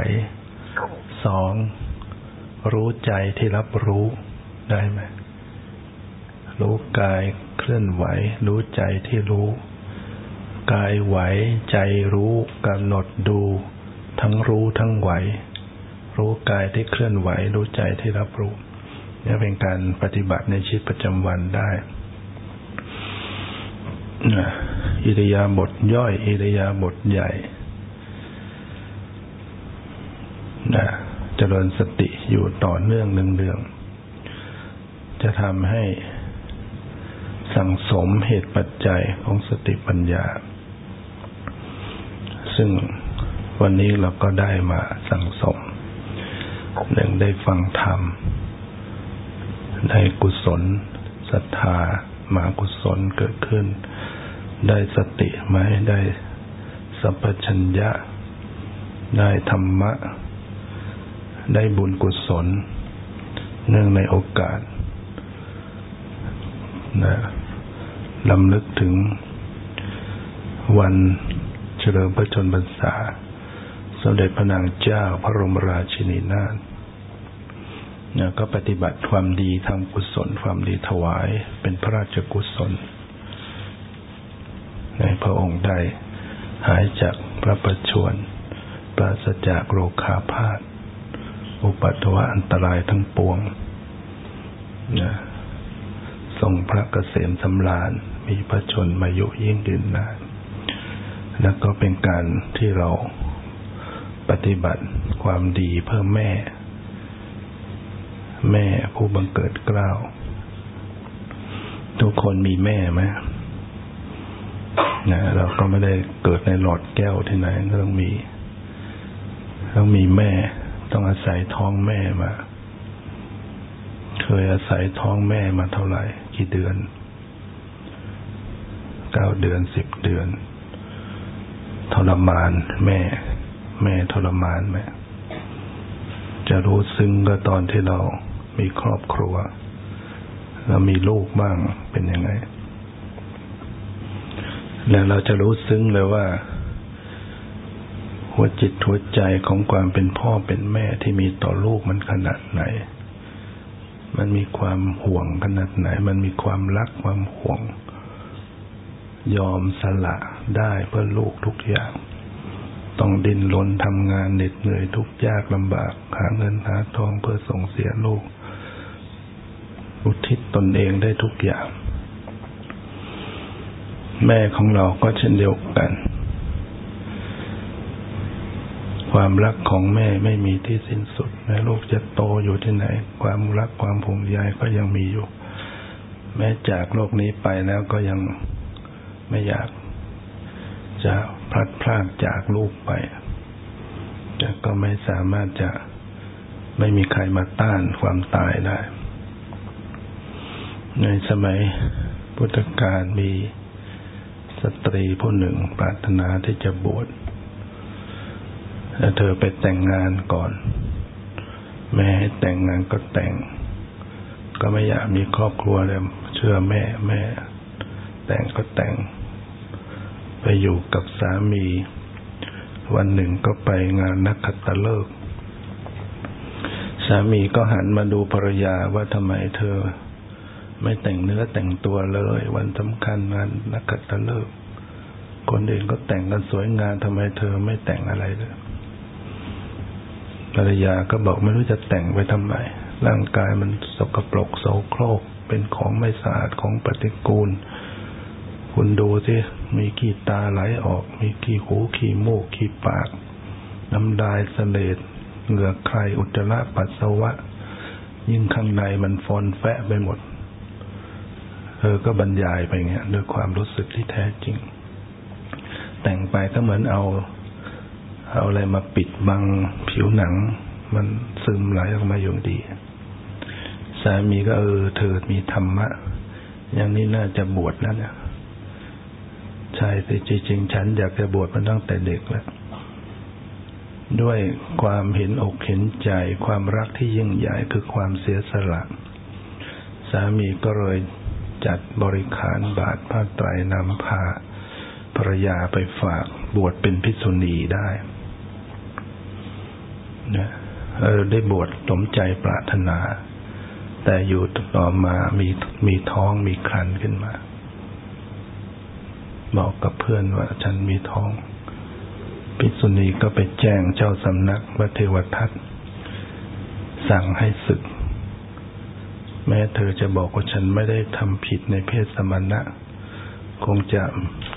สองรู้ใจที่รับรู้ ได้ไหมรู้กายเคลื่อนไหว รู้ใจที่รู้ กายไหวใจรู้กำหนดดู ทั้งรู้ทั้งไหว รู้กายที่เคลื่อนไหว รู้ใจที่รับรู้นี่เป็นการปฏิบัติในชีวิตประจำวันได้อิริยาบถย่อย อิริยาบถใหญ่นะเจริญสติอยู่ต่อเนื่องเนืองๆ จะทำให้สั่งสมเหตุปัจจัยของสติปัญญา ซึ่งวันนี้เราก็ได้มาสั่งสมหนึ่งได้ฟังธรรม ได้กุศลศรัทธามากุศลเกิดขึ้น ได้สติไหมได้สัพพัญญะ ได้ธรรมะ ได้บุญกุศล เนื่องในโอกาส นะลำลึกถึงวันเฉลิมพระชนพรรษา สมเด็จพระนางเจ้าพระบรมราชินีนาถนี่ยก็ปฏิบัติความดีทำกุศลความดีถวายเป็นพระราชกุศลในพระองค์ได้หายจากพระประชวรปราศจากโรคาพาธอุปัตวะอันตรายทั้งปวงนะ ทรงพระเกษมสำราญ มีพระชนมายุยิ่งยืนนาน แล้วก็เป็นการที่เราปฏิบัติความดีเพื่อแม่ แม่ผู้บังเกิดกล้าวทุกคนมีแม่ไหมนะเราก็ไม่ได้เกิดในหลอดแก้วที่ไหนก็ต้องมี ต้องมีแม่ ต้องอาศัยท้องแม่มา เคยอาศัยท้องแม่มาเท่าไหร่ กี่เดือนเก้าเดือนสิบเดือน ทรมานแม่ แม่ทรมานไหมจะรู้ซึ้งก็ตอนที่เรามีครอบครัว เรามีลูกบ้างเป็นยังไง แล้วเราจะรู้ซึ้งเลยว่า หัวจิตหัวใจของความเป็นพ่อเป็นแม่ที่มีต่อลูกมันขนาดไหน มันมีความห่วงขนาดไหน มันมีความรักความห่วง ยอมสละได้เพื่อลูกทุกอย่าง ต้องดิ้นรนทำงานเหน็ดเหนื่อยทุกยากลำบาก หาเงินหาทองเพื่อส่งเสียลูก อุทิศตนเองได้ทุกอย่าง แม่ของเราก็เช่นเดียวกัน ความรักของแม่ไม่มีที่สิ้นสุดแม้ลูกจะโตอยู่ที่ไหน ความรักความผูกใยก็ยังมีอยู่ แม้จากโลกนี้ไปแล้วก็ยังไม่อยาก จะพลัดพรากจากลูกไป แต่ก็ไม่สามารถจะไม่มีใครมาต้านความตายได้ ในสมัยพุทธกาลมีสตรีผู้หนึ่งปรารถนาที่จะบวช แต่เธอไปแต่งงานก่อน แม่ให้แต่งงานก็แต่ง ก็ไม่อยากมีครอบครัวเลยเชื่อแม่แม่ แต่งก็แต่ง ไปอยู่กับสามี วันหนึ่งก็ไปงานนักขัตฤกษ์สามีก็หันมาดูภรรยาว่าทำไมเธอ ไม่แต่งเนื้อแต่งตัวเลย วันสำคัญงานนักขัตฤกษ์คนอื่นก็แต่งกันสวยงามทำไมเธอไม่แต่งอะไรเลย ภรรยาก็บอกไม่รู้จะแต่งไปทำไม ร่างกายมันสกปรกโสโครก เป็นของไม่สะอาดของปฏิกูล คุณดูสิมีขี้ตาไหลออก มีขี้หูขี้มูกขี้ปาก น้ำลายเสลดเหงื่อใครอุจจาระปัสสาวะ ยิ่งข้างในมันฟอนแฟะไปหมดเธอก็บรรยายไปเงี้ยด้วยความรู้สึกที่แท้จริง แต่งไปก็เหมือนเอา เอาอะไรมาปิดบังผิวหนัง มันซึมไหลออกมาอย่างดี สามีก็เออเธอมีธรรมะ อย่างนี้น่าจะบวชแล้วเนี่ยใช่แต่จริงๆฉันอยากจะบวชมาตั้งแต่เด็กแล้วด้วยความเห็นอกเห็นใจความรักที่ยิ่งใหญ่คือความเสียสละ สามีก็เลยจัดบริขารบาทผ้าไตรนำพาภรรยาไปฝากบวชเป็นพิษุณีได้ นะเออได้บวชสมใจปรารถนา แต่อยู่ต่อมามีมีท้องมีครันขึ้นมา บอกกับเพื่อนว่าฉันมีท้องภิกษุณีก็ไปแจ้งเจ้าสำนักวัเทวทัตสั่งให้ศึก แม้เธอจะบอกว่าฉันไม่ได้ทำผิดในเพศสมณะ คงจะ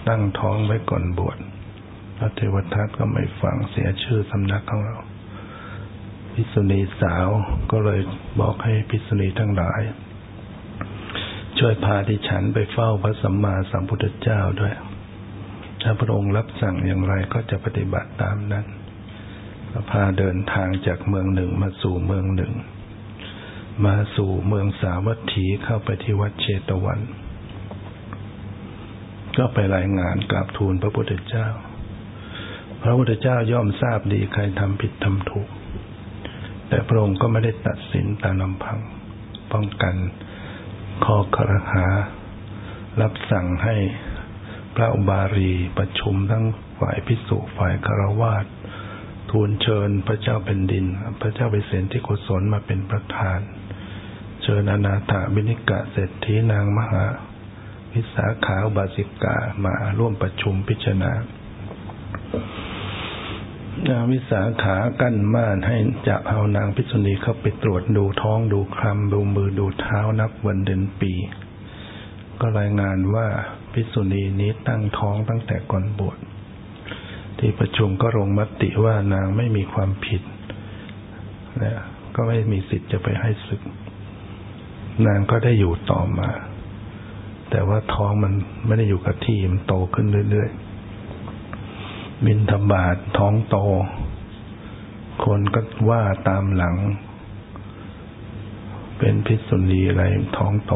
ตั้งท้องไว้ก่อนบวชพระเทวทัตก็ไม่ฟังเสียชื่อสำนักของเรา ภิกษุณีสาวก็เลยบอกให้ภิกษุณีทั้งหลาย ช่วยพาดิฉันไปเฝ้าพระสัมมาสัมพุทธเจ้าด้วย ถ้าพระองค์รับสั่งอย่างไรก็จะปฏิบัติตามนั้นพาเดินทางจากเมืองหนึ่งมาสู่เมืองหนึ่ง มาสู่เมืองสาวัตถีเข้าไปที่วัดเชตวัน ก็ไปรายงานกราบทูลพระพุทธเจ้า พระพุทธเจ้าย่อมทราบดีใครทำผิดทำถูก แต่พระองค์ก็ไม่ได้ตัดสินตามลำพัง ป้องกันข้อครหา รับสั่งให้พระอุบารีประชุมทั้งฝ่ายพิสุฝ่ายคารวาสทูลเชิญพระเจ้าเป็นดิน พระเจ้าไปเสนที่กุศลมาเป็นประธาน เชิญอนาถาบินิกะเศรษฐีนางมหาวิสาขาบาสิกามาร่วมประชุมพิจารณา วิสาขากั้นม่านให้จับเอานางพิษุณีเข้าไปตรวจดูท้องดูคลำดูมือดูเท้านับวันเดือนปี ก็รายงานว่าพิษุณีนี้ตั้งท้องตั้งแต่ก่อนบวชที่ประชุมก็ลงมติว่านางไม่มีความผิดนะก็ไม่มีสิทธิ์จะไปให้ศึก นางก็ได้อยู่ต่อมา แต่ว่าท้องมันไม่ได้อยู่กับที่มันโตขึ้นเรื่อยๆ บินทบาทท้องโต คนก็ว่าตามหลัง เป็นพิษสุนีอะไรท้องโต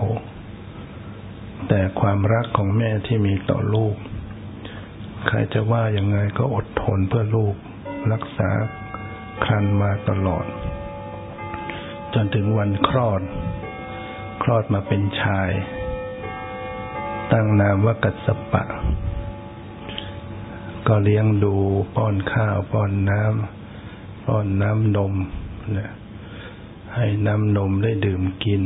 แต่ความรักของแม่ที่มีต่อลูก ใครจะว่ายังไงก็อดทนเพื่อลูก รักษาครันมาตลอด จนถึงวันคลอด คลอดมาเป็นชาย ตั้งนามว่ากัสปะ ก็เลี้ยงดู ป้อนข้าวป้อนน้ำป้อนน้ำนมนะให้น้ำนมได้ดื่มกิน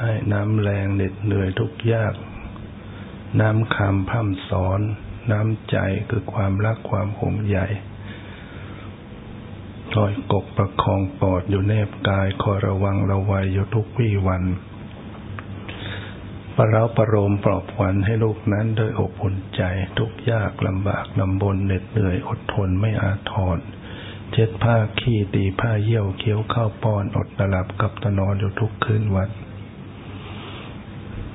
ให้น้ำแรงเหน็ดเหนื่อยทุกยาก น้ำคำพร่ำสอน น้ำใจคือความรักความห่วงใยคอยกบประคองปอดอยู่แนบกายคอยระวังระวัยอยู่ทุกวี่วัน ประเราประโลมปลอบขวัญให้ลูกนั้นโดยอบอุ่นใจ ทุกยากลำบากลำบนเหน็ดเหนื่อยอดทนไม่อาทรเช็ดผ้าขี้ตีผ้าเยี่ยวเคี้ยวข้าวป้อนอดตลับกับตะนอนอยู่ทุกคืนวัน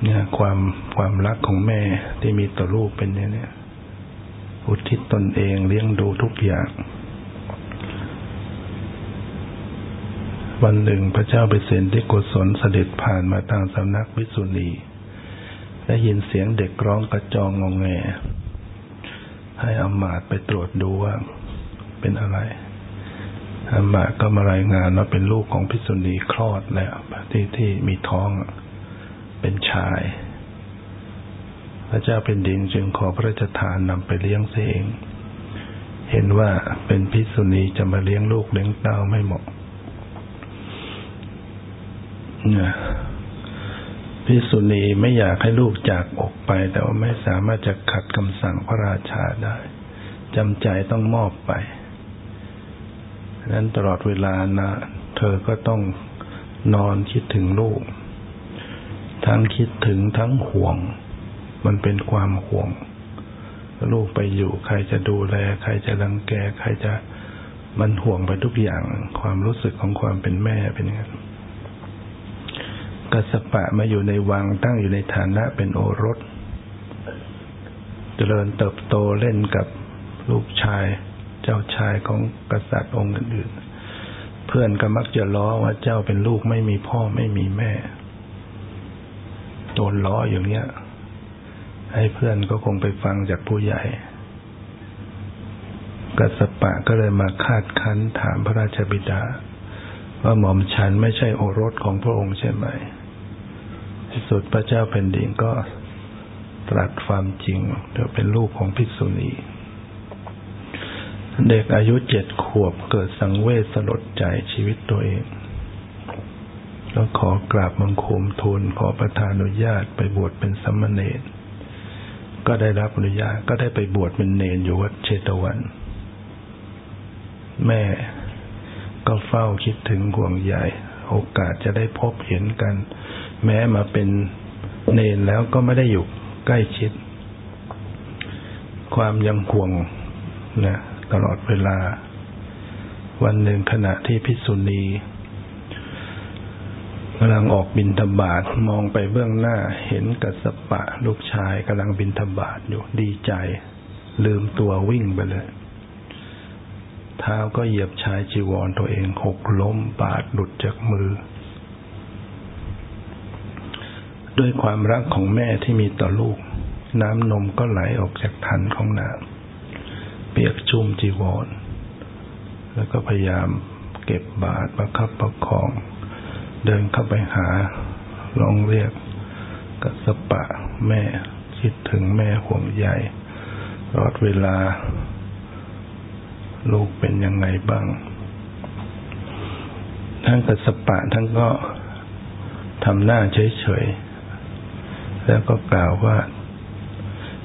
เนี่ยความความรักของแม่ที่มีต่อลูกเป็นเนี่ย อุทิศตนเองเลี้ยงดูทุกอย่าง วันหนึ่งพระเจ้าไปเสนที่กุศลเสด็จผ่านมาทางสำนักวิสุณี ได้ยินเสียงเด็กร้องกระจองงงแง ให้อมาตไปตรวจดูว่าเป็นอะไรอมาตก็มารายงานว่าเป็นลูกของพิสุณีคลอดแล้วที่ที่มีท้องเป็นชาย พระเจ้าเป็นดินจึงขอพระราชทานนำไปเลี้ยงเสงเห็นว่าเป็นพิสุณีจะมาเลี้ยงลูกเลี้ยงเต้าไม่เหมาะเนี่ย พิสุณีไม่อยากให้ลูกจากออกไป แต่ว่าไม่สามารถจะขัดคำสั่งพระราชาได้จำใจต้องมอบไปนั้นตลอดเวลานะเธอก็ต้องนอนคิดถึงลูก ทั้งคิดถึงทั้งห่วง มันเป็นความห่วง ลูกไปอยู่ใครจะดูแล ใครจะรังแก ใครจะมันห่วงไปทุกอย่าง ความรู้สึกของความเป็นแม่เป็นอย่างนั้น กัสปะมาอยู่ในวังตั้งอยู่ในฐานะเป็นโอรส เจริญเติบโตเล่นกับลูกชาย เจ้าชายของกษัตริย์องค์อื่นๆ เพื่อนก็มักจะล้อว่าเจ้าเป็นลูกไม่มีพ่อไม่มีแม่ โดนล้ออย่างเนี้ย ให้เพื่อนก็คงไปฟังจากผู้ใหญ่กัสปะก็เลยมาคาดคั้นถามพระราชบิดา ว่าหม่อมฉันไม่ใช่โอรสของพระองค์ใช่ไหม ที่สุดพระเจ้าแผ่นดินก็ตรัสความจริงเธอเป็นลูกของภิกษุณี เด็กอายุเจ็ดขวบเกิดสังเวชสลดใจชีวิตตัวเองแล้วขอกราบมังคมทูลขอประทานอนุญาตไปบวชเป็นสัมมเนรก็ได้รับอนุญาตก็ได้ไปบวชเป็นเนรอยู่วัดเชตวัน แม่ก็เฝ้าคิดถึงห่วงใหญ่ โอกาสจะได้พบเห็นกัน แม้มาเป็นเนนแล้วก็ไม่ได้อยู่ใกล้ชิด ความยังห่วงนะตลอดเวลา วันหนึ่งขณะที่พิสุณีกำลังออกบินทบาทมองไปเบื้องหน้าเห็นกัสปะ ลูกชายกำลังบินทบาทอยู่ดีใจ ลืมตัววิ่งไปเลย เท้าก็เหยียบชายจีวรตัวเองหกล้มบาดหลุดจากมือ ด้วยความรักของแม่ที่มีต่อลูก น้ำนมก็ไหลออกจากทันของนางเปียกชุ่มจีวร แล้วก็พยายามเก็บบาดประคับประคอง เดินเข้าไปหาลองเรียกกัสปะแม่คิดถึงแม่ห่วงใยรอดเวลา ลูกเป็นยังไงบ้าง ทั้งกัสปะทั้งก็ทำหน้าเฉยๆ แล้วก็กล่าวว่า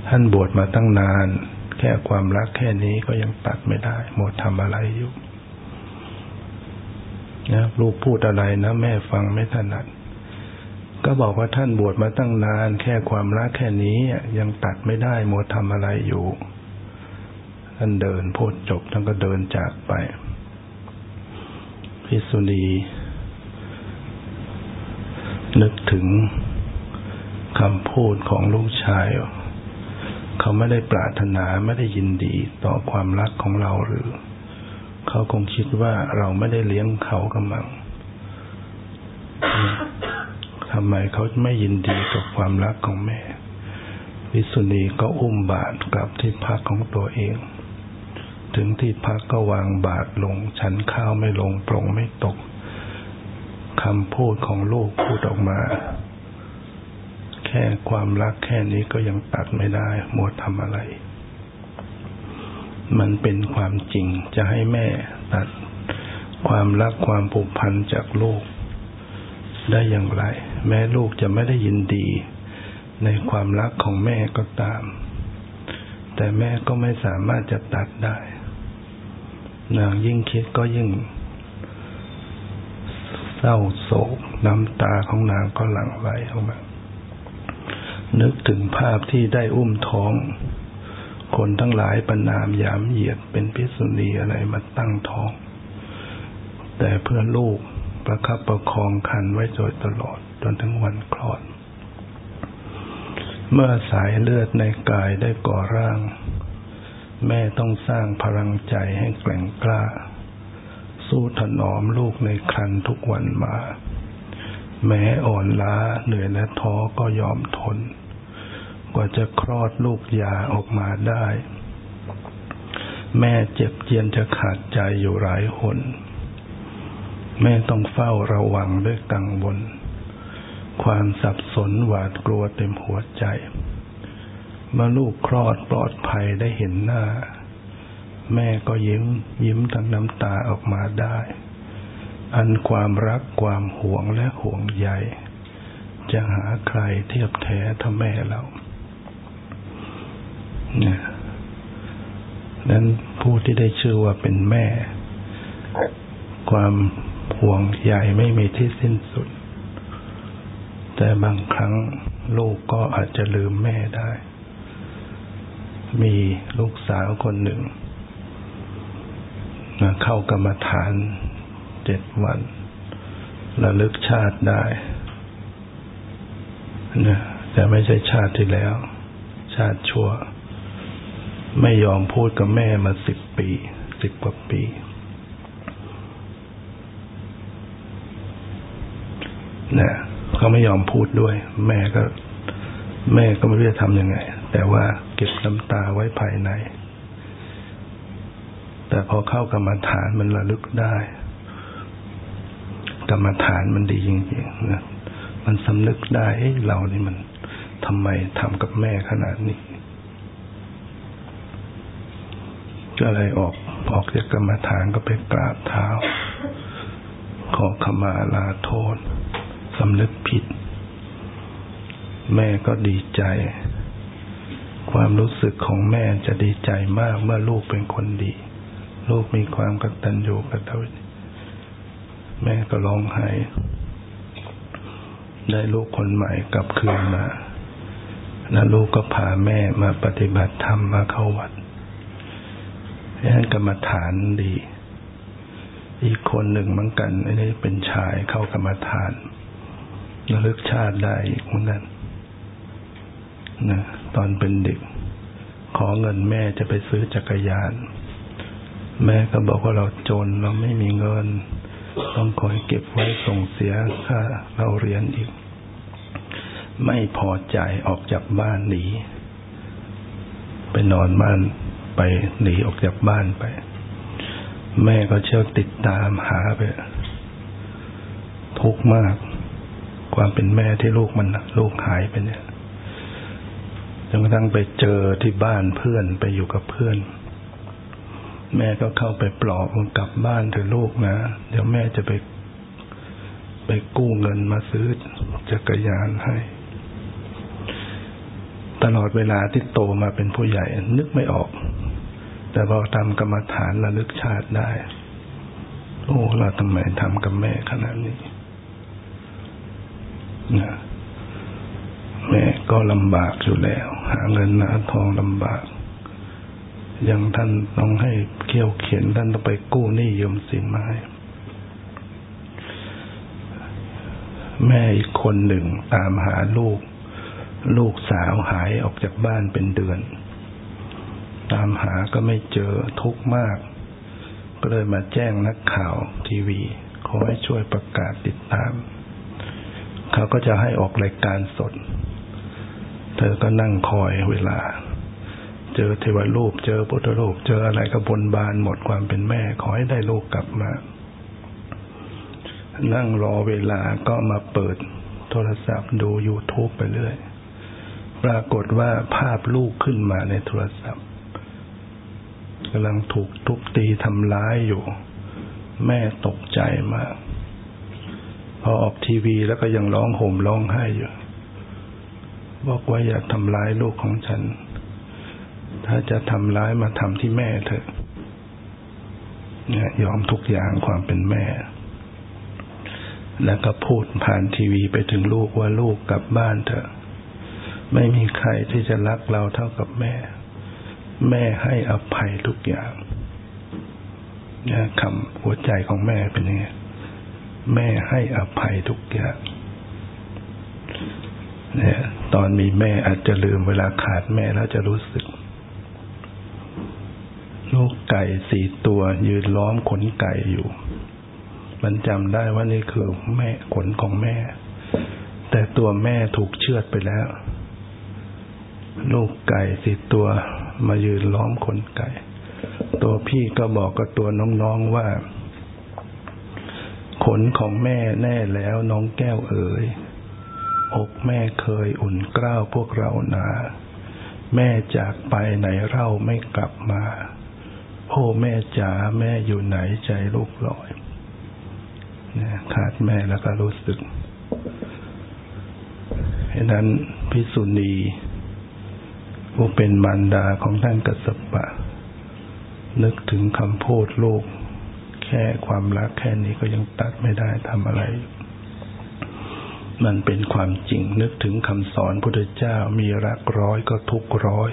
ท่านบวชมาตั้งนาน แค่ความรักแค่นี้ก็ยังตัดไม่ได้ หมดทำอะไรอยู่นะลูกพูดอะไรนะแม่ฟังไม่ถนัด ก็บอกว่าท่านบวชมาตั้งนาน แค่ความรักแค่นี้ยังตัดไม่ได้หมดทำอะไรอยู่ ท่านเดินพูดจบท่านก็เดินจากไปพิสุณีนึกถึง คำพูดของลูกชาย เขาไม่ได้ปรารถนาไม่ได้ยินดีต่อความรักของเราหรือ เขาคงคิดว่าเราไม่ได้เลี้ยงเขากำลังทำไมเขาไม่ยินดีกับความรักของแม่ วิสุณีก็อุ้มบาทกลับที่พักของตัวเอง ถึงที่พักก็วางบาทลง ฉันข้าวไม่ลงปรงไม่ตกคำพูดของลูกพูดออกมา ค่ความรักแค่นี้ก็ยังตัดไม่ได้หมดทำอะไร มันเป็นความจริงจะให้แม่ตัดความรักความผูกพันจากลูก ได้อย่างไร แม้ลูกจะไม่ได้ยินดี ในความรักของแม่ก็ตาม แต่แม่ก็ไม่สามารถจะตัดได้นางยิ่งคิดก็ยิ่ง เศร้าโศกน้ำตาของนางก็หลั่งไหลออกมา นึกถึงภาพที่ได้อุ้มท้อง คนทั้งหลายประนามยามเหยียดเป็นพิษุณีอะไรมาตั้งท้อง แต่เพื่อลูกประคับประคองคันไว้โดยตลอดจนถึงวันคลอด เมื่อสายเลือดในกายได้ก่อร่าง แม่ต้องสร้างพลังใจให้แกร่งกล้า สู้ถนอมลูกในครันทุกวันมา แม้อ่อนล้าเหนื่อยและท้อก็ยอมทน กว่าจะคลอดลูกยาออกมาได้ แม่เจ็บเจียนจะขาดใจอยู่หลายหนแม่ต้องเฝ้าระวังด้วยกังวล ความสับสนหวาดกลัวเต็มหัวใจเมื่อลูกคลอดปลอดภัยได้เห็นหน้า แม่ก็ยิ้ม ยิ้มทั้งน้ำตาออกมาได้ อันความรักความห่วงและห่วงใยจะหาใครเทียบแท้ท่าแม่เรา นี่ยนั้นผู้ที่ได้ชื่อว่าเป็นแม่ ความห่วงใยไม่มีที่สิ้นสุด แต่บางครั้งลูกก็อาจจะลืมแม่ได้ มีลูกสาวคนหนึ่งเข้ากรรมฐานเจ็ดวันระลึกชาติได้นะแต่ไม่ใช่ชาติที่แล้ว ชาติชั่ว ไม่ยอมพูดกับแม่มาสิบปีสิบกว่าปี นะเขาไม่ยอมพูดด้วย แม่ก็ แม่ก็ไม่รู้จะทำยังไง แต่ว่าเก็บน้ำตาไว้ภายใน แต่พอเข้ากรรมฐานมันระลึกได้กรรมฐานมันดีจริงๆนะมันสำนึกได้เรานี่มันทำไมทำกับแม่ขนาดนี้ ก็เลยออกออกจากกรรมฐานก็ไปกราบเท้า ขอขมาลาโทษสำนึกผิด แม่ก็ดีใจ ความรู้สึกของแม่จะดีใจมากเมื่อลูกเป็นคนดี ลูกมีความกตัญญูกตเวแม่ก็ร้องไห้ได้ลูกคนใหม่กลับคืนมา แล้วลูกก็พาแม่มาปฏิบัติธรรมมาเข้าวัด นั่นกรรมฐานดี อีกคนหนึ่งเหมือนกันอันนี้เป็นชายเข้ากรรมฐานระลึกชาติได้อีกเหมือนกันนะตอนเป็นเด็ก ขอเงินแม่จะไปซื้อจักรยาน แม่ก็บอกว่าเราจนเราไม่มีเงิน ต้องคอยเก็บไว้ส่งเสียค่าเราเรียนอีก ไม่พอใจออกจากบ้านหนีไปนอนบ้าน ไปหนีออกจากบ้านไป แม่ก็เชี่ยวติดตามหาไป ทุกข์มาก ความเป็นแม่ที่ลูกมันลูกหายไปเนี่ยจนกระทั่งไปเจอที่บ้านเพื่อนไปอยู่กับเพื่อน แม่ก็เข้าไปปลอบกลับบ้านเถอลูกนะ เดี๋ยวแม่จะไป ไปกู้เงินมาซื้อจักรยานให้ตลอดเวลาที่โตมาเป็นผู้ใหญ่ นึกไม่ออก แต่พอทำกรรมฐานระลึกชาติได้ โอ้เราทำไมทำกับแม่ขนาดนี้นะแม่ก็ลำบากอยู่แล้ว หาเงินหาทองลำบากยังท่านต้องให้เขี่ยวเข็นท่านต้องไปกู้หนี้ยืมสินมาให้แม่อีกคนหนึ่งตามหาลูก ลูกสาวหายออกจากบ้านเป็นเดือน ตามหาก็ไม่เจอทุกข์มาก ก็เลยมาแจ้งนักข่าวทีวี ขอให้ช่วยประกาศติดตาม เขาก็จะให้ออกรายการสด เธอก็นั่งคอยเวลา เจอเทวรูป เจอพุทธรูป เจออะไรก็บนบานหมดความเป็นแม่ ขอให้ได้ลูกกลับมา นั่งรอเวลาก็มาเปิดโทรศัพท์ดู YouTube ไปเรื่อย ปรากฏว่าภาพลูกขึ้นมาในโทรศัพท์ กำลังถูกทุบตีทำร้ายอยู่ แม่ตกใจมาก พอออกทีวีแล้วก็ยังร้องห่มร้องไห้อยู่ บอกว่าอย่าทำร้ายลูกของฉัน ถ้าจะทำร้ายมาทำที่แม่เถอะเนี่ยยอมทุกอย่างความเป็นแม่ แล้วก็พูดผ่านทีวีไปถึงลูกว่าลูกกลับบ้านเถอะ ไม่มีใครที่จะรักเราเท่ากับแม่ แม่ให้อภัยทุกอย่างเนี่ยคำหัวใจของแม่เป็นยังไงแม่ให้อภัยทุกอย่างเนี่ยตอนมีแม่อาจจะลืมเวลาขาดแม่แล้วจะรู้สึก ลูกไก่สี่ตัวยืนล้อมขนไก่อยู่ มันจำได้ว่านี่คือแม่ขนของแม่ แต่ตัวแม่ถูกเชือดไปแล้ว ลูกไก่สี่ตัว มายืนล้อมขนไก่ ตัวพี่ก็บอกกับตัวน้องๆว่า ขนของแม่แน่แล้วน้องแก้วเอ๋ยอกแม่เคยอุ่นกล้าวพวกเรานาแม่จากไปไหนเล่าไม่กลับมา โอ้แม่จ๋าแม่อยู่ไหนใจลูกลอยเนี่ยขาดแม่แล้วก็รู้สึกฉะนั้นพิสุณี ผู้เป็นมารดาของท่านกัสสปะ นึกถึงคำพูดลูก แค่ความรักแค่นี้ก็ยังตัดไม่ได้ทำอะไร มันเป็นความจริงนึกถึงคำสอนพุทธเจ้า มีรักร้อยก็ทุกร้อย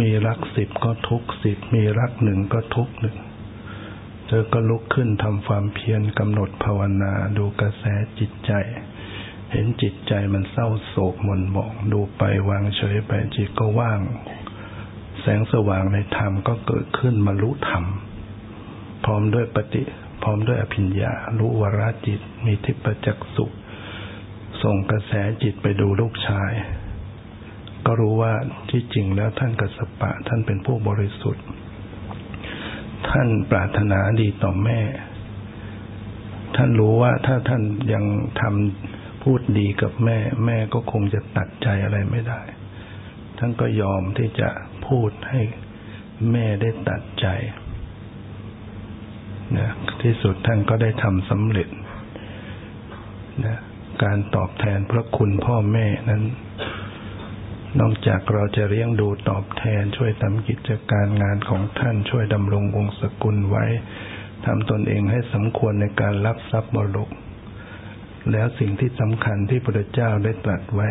มีรักสิบก็ทุกสิบ มีรักหนึ่งก็ทุกหนึ่ง เธอก็ลุกขึ้นทำความเพียรกำหนดภาวนาดูกระแสจิตใจ เห็นจิตใจมันเศร้าโศกหม่นหมองดูไปวางเฉยไปจิตก็ว่าง แสงสว่างในธรรมก็เกิดขึ้นมารู้ธรรม พร้อมด้วยปฏิ พร้อมด้วยอภิญญารู้วราจิต มีทิพจักสุขส่งกระแสจิตไปดูลูกชาย ก็รู้ว่าที่จริงแล้วท่านกัสปะท่านเป็นผู้บริสุทธิ์ ท่านปรารถนาดีต่อแม่ ท่านรู้ว่าถ้าท่านยังทำ พูดดีกับแม่ แม่ก็คงจะตัดใจอะไรไม่ได้ ท่านก็ยอมที่จะพูดให้แม่ได้ตัดใจนะที่สุดท่านก็ได้ทำสำเร็จนะการตอบแทนพระคุณพ่อแม่นั้น นอกจากเราจะเลี้ยงดูตอบแทนช่วยทำกิจการงานของท่านช่วยดำรงวงศกุลไว้ทำตนเองให้สมควรในการรับทรัพย์มรดก แล้วสิ่งที่สำคัญที่พระเจ้าได้ตรัสไว้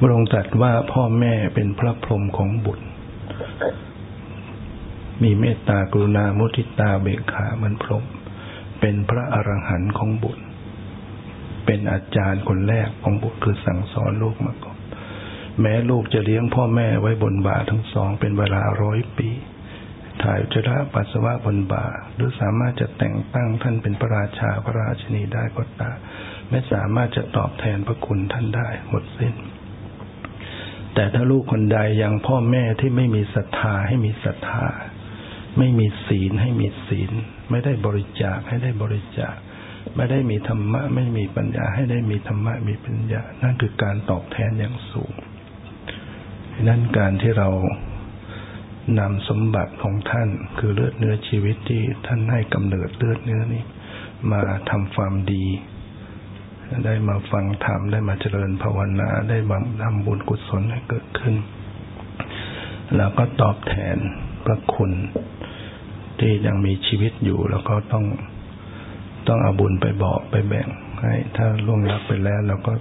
พระองค์ตรัสว่าพ่อแม่เป็นพระพรหมของบุตร มีเมตตากรุณามุทิตาเบกขาเหมันพรหมเป็นพระอรหันต์ของบุตร เป็นอาจารย์คนแรกของบุตรคือสั่งสอนลูกมาก่อน แม้ลูกจะเลี้ยงพ่อแม่ไว้บนบ่าทั้งสองเป็นเวลาร้อยปี ถ่ายจระปัสสาวะบนบ่าหรือสามารถจะแต่งตั้งท่านเป็นพระราชาพระราชินีได้ก็ตามไม่สามารถจะตอบแทนพระคุณท่านได้หมดสิ้น แต่ถ้าลูกคนใดยังพ่อแม่ที่ไม่มีศรัทธาให้มีศรัทธา ไม่มีศีลให้มีศีล ไม่ได้บริจาคให้ได้บริจาค ไม่ได้มีธรรมะ ไม่มีปัญญาให้ได้มีธรรมะมีปัญญา นั่นคือการตอบแทนอย่างสูง นั่นการที่เรา นำสมบัติของท่าน คือเลือดเนื้อชีวิตที่ท่านให้กำเนิดเลือดเนื้อนี้ มาทำความดี ได้มาฟังธรรมได้มาเจริญภาวนา ได้มาทำบุญกุศลให้เกิดขึ้น แล้วก็ตอบแทนพระคุณ ที่ยังมีชีวิตอยู่ แล้วก็ต้องต้องเอาบุญไปบอกไปแบ่งให้ ถ้าล่วงลับไปแล้วเราก็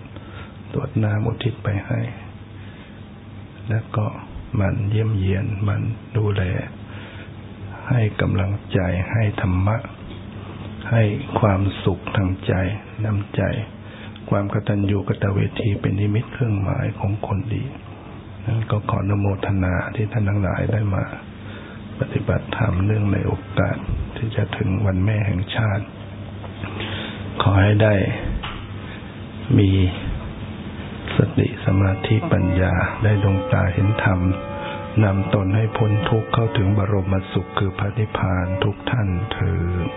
ตรวจน้ำอุทิศไปให้ แล้วก็ มันเยี่ยมเยียน มันดูแล ให้กำลังใจ ให้ธรรมะ ให้ความสุขทางใจน้ำใจ ความกตัญญูกตเวทีเป็นนิมิตเครื่องหมายของคนดีนั้นก็ขอนโมทนาที่ท่านทั้งหลายได้มา ปฏิบัติธรรมเนื่องในโอกาสที่จะถึงวันแม่แห่งชาติ ขอให้ได้มี สติสมาธิปัญญาได้ดวงตาเห็นธรรมนำตนให้พ้นทุกข์เข้าถึงบรมสุขคือพระนิพพานทุกท่านเถิด